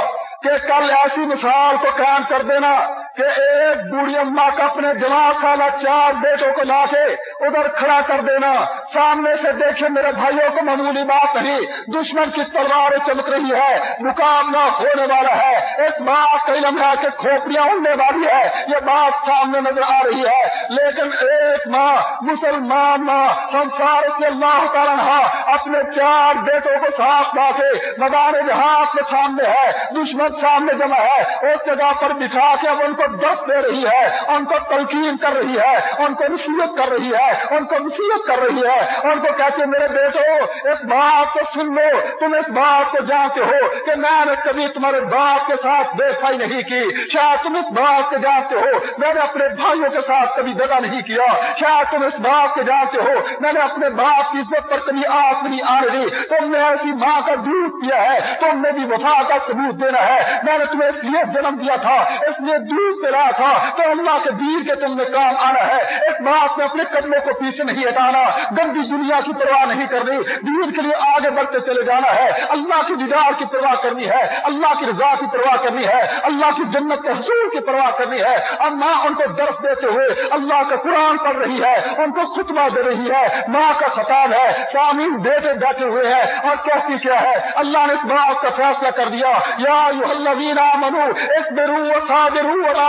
کہ کل ایسی مثال کو قائم کر دینا کہ ایک بوڑھی اما کا اپنے دماغ سالہ چار بیٹوں کو لا کے ادھر کھڑا کر دینا۔ سامنے سے دیکھے میرے بھائیوں کو معمولی بات نہیں، دشمن کی تلوار چمک رہی ہے، مقابلہ ہونے والا ہے۔ اس بات کا علم ہے کہ کھوپڑیاں اڑنے والی ہے، یہ بات سامنے نظر آ رہی ہے۔ لیکن ایک ماں، مسلمان ماں سنسار سے اللہ تعالیٰ اپنے چار بیٹوں کو ساتھ لا کے مدار جہاز کے سامنے ہے، دشمن سامنے جمع ہے، اس جگہ پر بٹھا کے اب ان کو دس دے رہی ہے، ان کو تلقین کر رہی ہے، ان کو نصیحت کر رہی ہے، ان کو نصیحت کر رہی ہے، ان کو کہتے میرے بیٹو، اس بات کو سن لو، تم اس بات کو جانتے ہو کہ میں نے کبھی تمہارے باپ کے ساتھ بے فائی نہیں کی۔ شاید تم اس بات کو جانتے ہو، میں نے اپنے بھائیوں کے ساتھ کبھی دگا نہیں کیا۔ شاید تم اس بات کو جانتے ہو، میں نے اپنے باپ کی عزت پر کبھی آس نہیں آ رہی تم نے ایسی ماں کا دودھ پیا ہے، تم نے بھی وفا کا ثبوت دینا ہے۔ میں نے تمہیں اس لیے جنم دیا تھا، اس لیے دودھ پلا تھا تو اللہ کے دیر کے تم نے کام آنا ہے۔ اس بات میں اپنے قدموں کو پیچھے نہیں ہٹانا۔ گندی دنیا کی پرواہ نہیں کرنی۔ دین کے لیے آگے بڑھتے چلے جانا ہے۔ اللہ کی دیدار کی پرواہ کرنی ہے۔ اللہ کی رضا کی پرواہ کرنی ہے۔ اللہ کی جنت کے حصول کی پرواہ کرنی ہے۔ اور ماں ان کو درس دیتے ہوئے اللہ کا قرآن پڑھ رہی ہے۔ ان کو خطبہ دے رہی ہے۔ ماں کا خطاب ہے۔ شامل بیٹے بیٹھے ہوئے ہیں۔ اور کہتی کیا ہے؟ اللہ نے اس بات کا فیصلہ کر دیا۔ یا یو اللہ وینا منو اس برو صابرو رابطو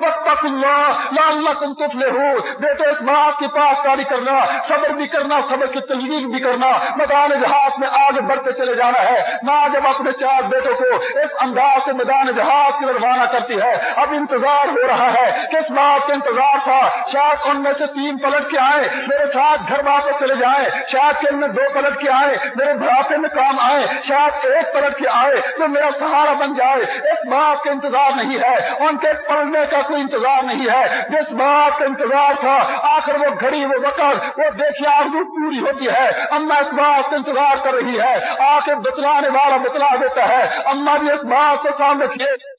وقت اللہ، لعلکم تفلحون۔ بیٹے اس بات کی پاس کاری کرنا، صبر بھی کرنا، صبر کی تجویز بھی کرنا، میدان جہاز میں آگے بڑھتے چلے جانا ہے۔ ماں جب اپنے چار بیٹوں کو اس انداز سے میدان جہاز کی روانہ کرتی ہے، اب انتظار ہو رہا ہے۔ کس بات کا انتظار تھا؟ شاید ان میں سے تین پلٹ کے آئے میرے ساتھ گھر واپس چلے جائیں۔ شاید کہ ان میں دو پلٹ کے آئے میرے بڑھاپے میں کام آئے شاید ایک پلٹ کے آئے تو میرا سہارا بن جائے۔ اس بات کا انتظار نہیں ہے۔ ان کے پڑھنے کا کوئی انتظار نہیں ہے۔ جس بات کا انتظار تھا، آخر وہ گھڑی، وہ وقت، وہ دیکھیے آرزو پوری ہوتی ہے۔ اما اس بات کا انتظار کر رہی ہے۔ آ کے بتلانے والا بتلا دیتا ہے۔ اما بھی اس بات کو سامنے رکھیے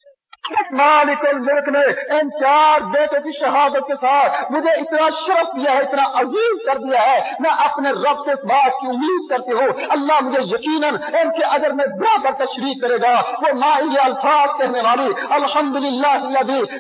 مالک الملک نے ان چار بیٹے کی شہادت کے ساتھ مجھے اتنا شرف دیا ہے، اتنا عظیم کر دیا ہے۔ میں اپنے رب سے اس بات کی امید کرتی ہوں۔ اللہ مجھے یقیناً ان کے اگر میں برابر تشریح کرے گا۔ وہ ماہی الفاظ کہنے والی الحمد للہ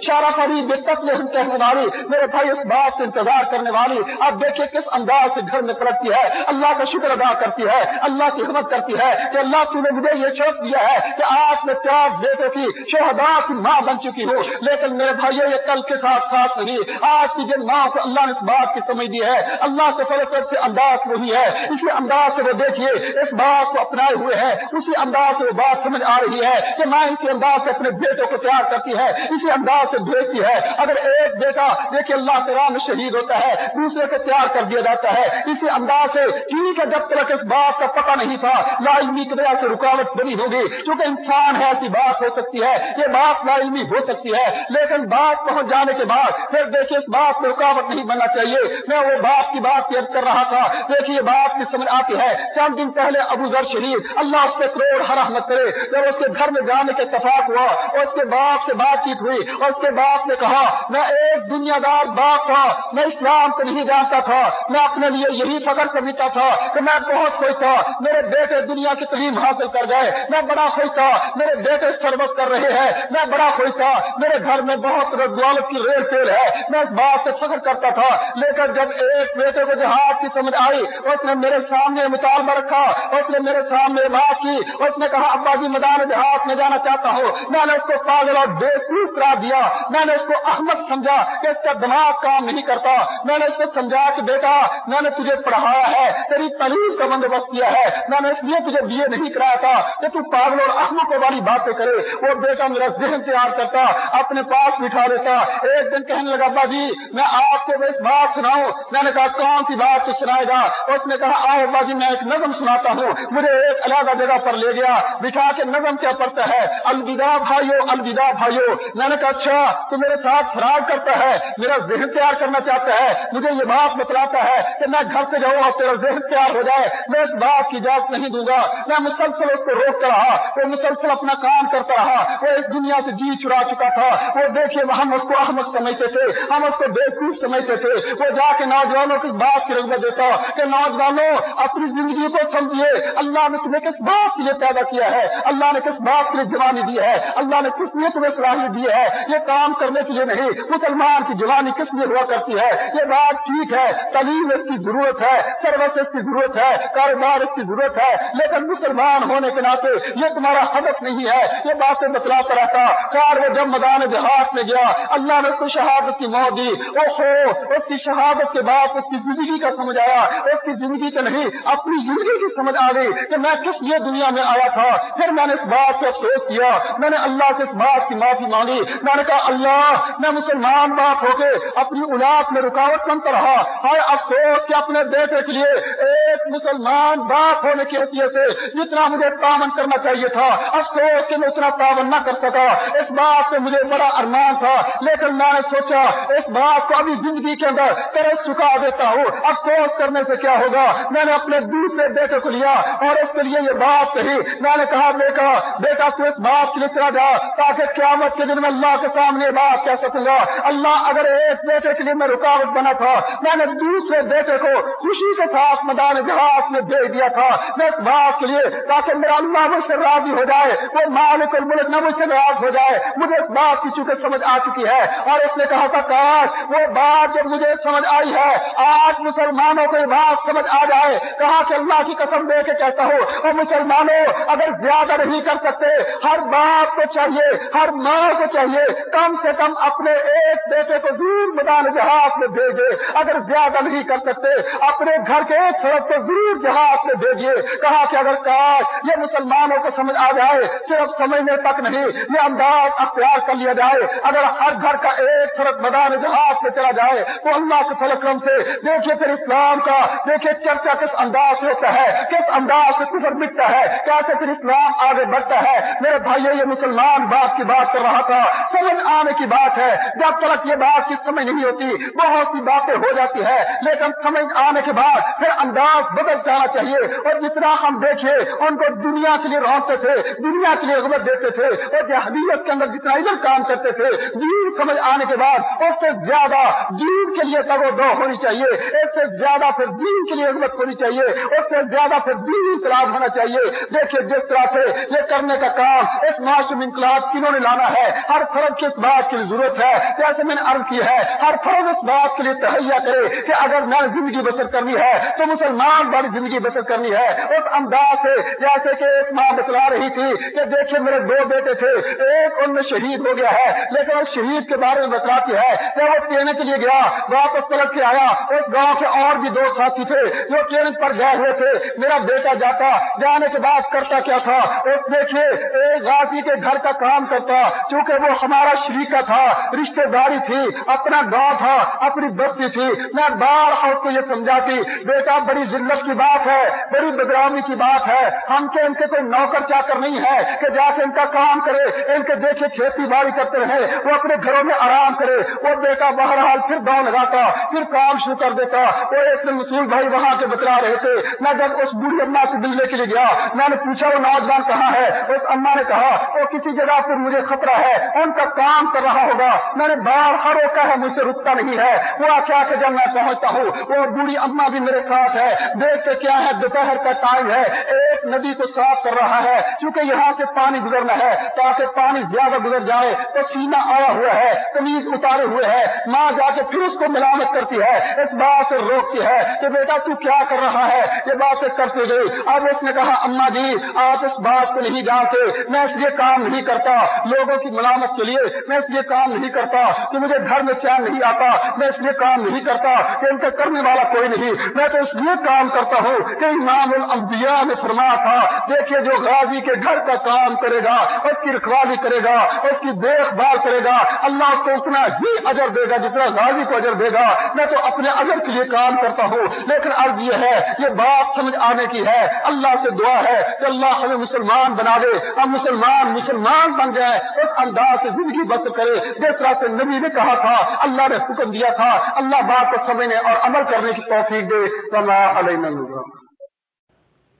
شارف علی بے قتل کہنے والی، میرے بھائی اس بات سے انتظار کرنے والی۔ اب دیکھیے کس انداز سے گھر میں پلٹتی ہے۔ اللہ کا شکر ادا کرتی ہے، اللہ کی خدمت کرتی ہے کہ اللہ تو نے مجھے یہ شرف دیا ہے کہ آپ نے چار بیٹوں کی شہدا ماں بن چکی ہو۔ لیکن میرے بھائی یہ کل کے ساتھ ساتھ نہیں۔ آج کی جن ماں کو اللہ نے اس بات کی سمجھ دی ہے۔ اللہ سے فلسفت سے انداز وہی ہے۔ اسی انداز سے وہ دیکھیے، اس بات کو اپنائے ہوئے ہیں اسی انداز سے وہ بات سمجھ آ رہی ہے کہ ماں اسی انداز سے اپنے بیٹوں کو تیار کرتی ہے۔ اسی انداز سے بھیجتی ہے۔ اگر ایک بیٹا دیکھیے، اللہ کے راہ میں شہید ہوتا ہے، دوسرے کو تیار کر دیا جاتا ہے۔ اسی انداز سے ٹھیک ہے، جب تک اس بات کا پتہ نہیں تھا، لا کی وجہ سے رکاوٹ بنی ہوگی۔ کیونکہ انسان ہے، ایسی بات ہو سکتی ہے۔ یہ بات لا علمی ہو سکتی ہے، لیکن بات پہنچ جانے کے بعد، پھر دیکھیے اس بات میں رکاوٹ نہیں بننا چاہیے۔ میں وہ باپ کی بات پیش کر رہا تھا۔ دیکھیے بات کی سمجھ آتی ہے۔ چند دن پہلے ابو ذر شریف اللہ اس پہ کروڑ ہر رحمت کرے۔ جب اس کے گھر میں جانے کے اتفاق ہوا، اور اس کے باپ سے بات چیت ہوئی، اور اس کے باپ نے کہا، میں ایک دنیا دار باپ تھا، میں اسلام کو نہیں جانتا تھا، میں اپنے لیے یہی فخر سمجھتا تھا کہ میں بہت خوش تھا، میرے بیٹے دنیا کی تعلیم حاصل کر گئے، میں بڑا خوش تھا، میرے بیٹے سروس کر رہے ہیں، میں بڑا خوش تھا۔ میرے گھر میں بہت دولت کی ریل تیل ہے۔ میں اس بات سے فخر کرتا تھا۔ لیکن جب ایک بیٹے کو جہاد کی سمجھ آئی، اس نے میرے سامنے مطالبہ رکھا۔ اس نے میرے سامنے بات کی۔ اس نے کہا، ابا جی میدان جہاز میں جانا چاہتا ہوں۔ میں نے اس کو پاگل اور بے قرار دیا۔ میں نے اس کو احمد سمجھا کہ اس کا دماغ کام نہیں کرتا۔ میں نے اس کو سمجھا کہ بیٹا، میں نے تجھے پڑھایا ہے۔ تیری تعلیم کا بندوبست کیا ہے۔ میں نے اس لیے تجھے بی اے نہیں کرایا تھا کہ تو پاگل اور احمد کو والی باتیں کرے۔ وہ بیٹا میرا ذہن تیار کرتا، اپنے پاس بٹھا لیتا ایک دن کہنے لگا، ابا جی میں آپ کو بس بات سناؤں۔ میں نے کہا، کون سی بات تو سنائے گا؟ اس نے کہا، آؤ ابا جی میں ایک نظم سناتا ہوں۔ مجھے ایک علیحدہ جگہ پر لے گیا۔ بٹھا کے نظم کیا پڑتا ہے؟ الوداع بھائیو الوداع بھائیو۔ میں نے کہا اچھا تو میرے ساتھ فرار کرتا ہے، میرا ذہن تیار کرنا چاہتا ہے۔ مجھے یہ بات بتلاتا ہے کہ میں گھر سے جاؤں اور تیرا ذہن تیار ہو جائے۔ میں اس بات کی اجازت نہیں دوں گا۔ میں مسلسل اس کو روکتا رہا۔ وہ مسلسل اپنا کام کرتا رہا۔ وہ اس دنیا سے جی چرا چکا تھا۔ وہ دیکھیے ہم اس کو احمد سمجھتے تھے، ہم اس کو بیوقوف سمجھتے تھے۔ وہ جا کے نوجوانوں کی بات کی رغبت دیتا کہ نوجوانوں، اپنی زندگی کو سمجھیے۔ اللہ نے تمہیں کس بات کے لیے پیدا کیا ہے؟ اللہ نے کس بات کے لیے جوانی دی ہے؟ اللہ نے کس لیے تمہیں صلاحیت دی ہے؟ یہ کام کرنے کے لیے نہیں، مسلمان کی جوانی کس لیے ہوا کرتی ہے؟ یہ بات ٹھیک ہے، تعلیم اس کی ضرورت ہے، سروس اس کی ضرورت ہے، کاروبار اس کی ضرورت ہے، لیکن مسلمان ہونے کے ناطے یہ تمہارا ہدف نہیں ہے۔ یہ باتیں بتلاتا رہتا چار وہ جب میدان جہاز میں گیا، اللہ نے اس کو شہادت کی موت دی۔ او ہو اس کی شہادت کے بعد اس کی زندگی کا سمجھ آیا۔ اس کی زندگی کا نہیں، اپنی زندگی کی سمجھ آ گئی کہ میں کس لیے دنیا میں آیا تھا۔ پھر میں نے اس بات پہ افسوس کیا۔ میں نے اللہ سے اس بات کی معافی مانگی۔ میں نے کہا، اللہ، میں مسلمان باپ ہو کے اپنی اولاد میں رکاوٹ بنتا رہا۔ ہر افسوس کہ اپنے بیٹے کے لیے ایک مسلمان باپ ہونے کی حیثیت سے جتنا مجھے تعاون کرنا چاہیے تھا، افسوس کہ میں اتنا تعاون نہ کر سکا۔ اس بات سے مجھے بڑا ارمان تھا، لیکن میں نے سوچا، اس بات کو ابھی زندگی کے اندر کرے چکا دیتا ہوں۔ افسوس کرنے سے کیا ہوگا؟ میں نے اپنے دوسرے بیٹے کو لیا اور اس کے لیے یہ بات کہی۔ میں نے کہا بیٹا بیٹا تو اس بات کے لیے چلا جا تاکہ قیامت کے دن میں اللہ کے سامنے بات کہہ سکوں گا۔ اللہ اگر ایک بیٹے کے لیے میں رکاوٹ بنا تھا، میں نے دوسرے بیٹے کو خوشی کے ساتھ میدان جہاز میں بھیج دیا تھا۔ میں اس بات کے لیے تاکہ میرا اللہ مجھ سے راضی ہو جائے، وہ مالک الملک نہ مجھ سے ناراض ہو جائے۔ جائے، مجھے اس بات کی چونکہ سمجھ آ چکی ہے۔ اور اس نے کہا تھا کاش وہ بات جب مجھے سمجھ آئی ہے، آج مسلمانوں کو یہ بات سمجھ آ جائے۔ کہا کہ اللہ کی قسم دے کے کہتا ہوں، اور مسلمانوں، اگر زیادہ نہیں کر سکتے، ہر باپ کو چاہیے، ہر ماں کو چاہیے، کم سے کم اپنے ایک بیٹے کو ضرور میدان جہاز میں بھیجے۔ اگر زیادہ نہیں کر سکتے، اپنے گھر کے ایک سڑک کو ضرور جہاز میں بھیجیے۔ کہا کہ اگر کاش، یہ مسلمانوں کو سمجھ آ جائے، صرف سمجھنے تک نہیں، یہ انداز اختیار کر لیا جائے، اگر ہر گھر کا ایک سڑک میدان جہاز میں چلا جائے، تو اللہ کے فلکرم سے دیکھیے پھر اسلام کا، دیکھیے چرچا کس انداز سے ہوتا ہے، کس انداز سے کفر مٹتا ہے، کیسے پھر اسلام آگے بڑھتا ہے۔ میرے بھائی یہ مسلمان باپ کی بات کر رہا تھا، سمجھ آنے کی بات ہے۔ جب تک یہ بات کی سمجھ نہیں ہوتی، بہت سی باتیں ہو جاتی ہے لیکن سمجھ آنے کے بعد پھر انداز بدل جانا چاہیے۔ اور جتنا ہم دیکھے ان کو دنیا کے لیے روکتے تھے، دنیا کے لیے رغبت دیتے تھے، اور جہبیت کے اندر جتنا ادھر کام کرتے تھے، دین سمجھ آنے کے بعد اس سے زیادہ دین کے لیے تگ و دو ہونی چاہیے، اس سے زیادہ پھر دین کے لیے رغبت ہونی چاہیے، اس سے زیادہ پھر دین انقلاب ہونا چاہیے۔ دیکھیے جس طرح سے یہ کرنے کا کام اس معاشرے انقلاب کنہوں نے لانا ہے؟ ہر فرد کی اس بات کی ضرورت ہے۔ جیسے میں نے عرض کی ہے، ہر فرد اس بات کے لیے تہیا کرے کہ اگر میں زندگی بسر کرنی ہے تو مسلمان بڑی زندگی بسر کرنی ہے۔ اس انداز سے جیسے کہ ایک ماں بتلا رہی تھی کہ دیکھیے میرے دو بیٹے تھے ایک ان میں شہید ہو گیا ہے، لیکن اس شہید کے بارے میں بتلاتی ہے کہ وہ ٹرین کے لیے گیا، واپس پلٹ کے آیا، اس گاؤں کے اور بھی دو ساتھی تھے جو ٹرین پر گئے ہوئے تھے۔ میرا بیٹا جاتا، جانے کے بعد کرتا کیا تھا؟ اس دیکھیے ایک غازی کے گھر کا کام کرتا کیونکہ وہ ہمارا شریکہ تھا، رشتہ داری تھی، اپنا گاؤں تھا، اپنی بستی تھی۔ میں بار اس کو یہ سمجھاتی، بیٹا بڑی ذلت کی بات ہے، بڑی بدرامی کی بات ہے۔ ہم کے ان کے کوئی نوکر چاکر نہیں ہے کہ جا کے ان کا کام کرے، ان کے دیکھے کھیتی باڑی کرتے رہے، وہ اپنے گھروں میں آرام کرے۔ وہ بیٹا بہرحال پھر گاؤں لگاتا، پھر کام شروع کر دیتا۔ وہ ایک دن مسول بھائی وہاں کے بتلا رہے تھے، میں جب اس بوڑھی اما سے ملنے کے لیے گیا، میں نے پوچھا وہ نوجوان کہاں ہے؟ اس اما نے کہا، وہ کسی جگہ پر مجھے خطرہ ہے، ان کا کام کر رہا ہوگا۔ میں نے بار ہر روکا ہے مجھ سے رکتا نہیں ہے۔ وہ کیا کہ جب میں پہنچتا ہوں، وہ بوڑھی اما بھی میرے ساتھ ہے۔ دیکھتے کیا ہے، دوپہر کا ٹائم ہے۔ ایک ندی کو صاف کر رہا ہے کیونکہ یہاں سے پانی گزرنا ہے، تاکہ پانی زیادہ گزر جائے تو سینا آیا ہوا ہے کمیز اتارے ہوئے ہے ماں جا کے پھر اس کو ملامت کرتی ہے، اس بات سے روکتی ہے کہ بیٹا تو کیا کر رہا ہے؟ یہ باتیں کرتے گئی۔ اب اس نے کہا، اما جی آپ اس بات کو نہیں جانتے، میں اس لیے کام نہیں کرتا۔ لوگوں کی ملامت کے لیے میں اس لیے کام نہیں کرتا کہ مجھے گھر میں چین نہیں آتا۔ میں اس لیے کام نہیں کرتا کہ ان کا کرنے والا کوئی نہیں۔ میں تو اس لیے کام کرتا ہوں کہ امام الانبیاء نے فرمایا تھا، دیکھیے جو غازی کے گھر کا کام کرے گا، اس کی رکھوالی کرے گا، اس کی دیکھ بھال کرے گا۔ اللہ اس کو اتنا ہی اجر دے گا جتنا غازی کو اجر دے گا۔ میں تو اپنے اجر کے لیے کام کرتا ہوں، لیکن عرض یہ ہے، یہ بات سمجھ آنے کی ہے۔ اللہ سے دعا ہے کہ اللہ ہمیں مسلمان بنا دے۔ ہم مسلمان مسلمان بن جائے اس انداز سے زندگی بسر کرے۔ جس طرح سے نبی نے کہا تھا، اللہ نے حکم دیا تھا، اللہ بات کو سمجھنے اور عمل کرنے کی توفیق دے۔ اللہ علیہ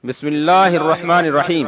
بسم اللہ الرحمن الرحیم۔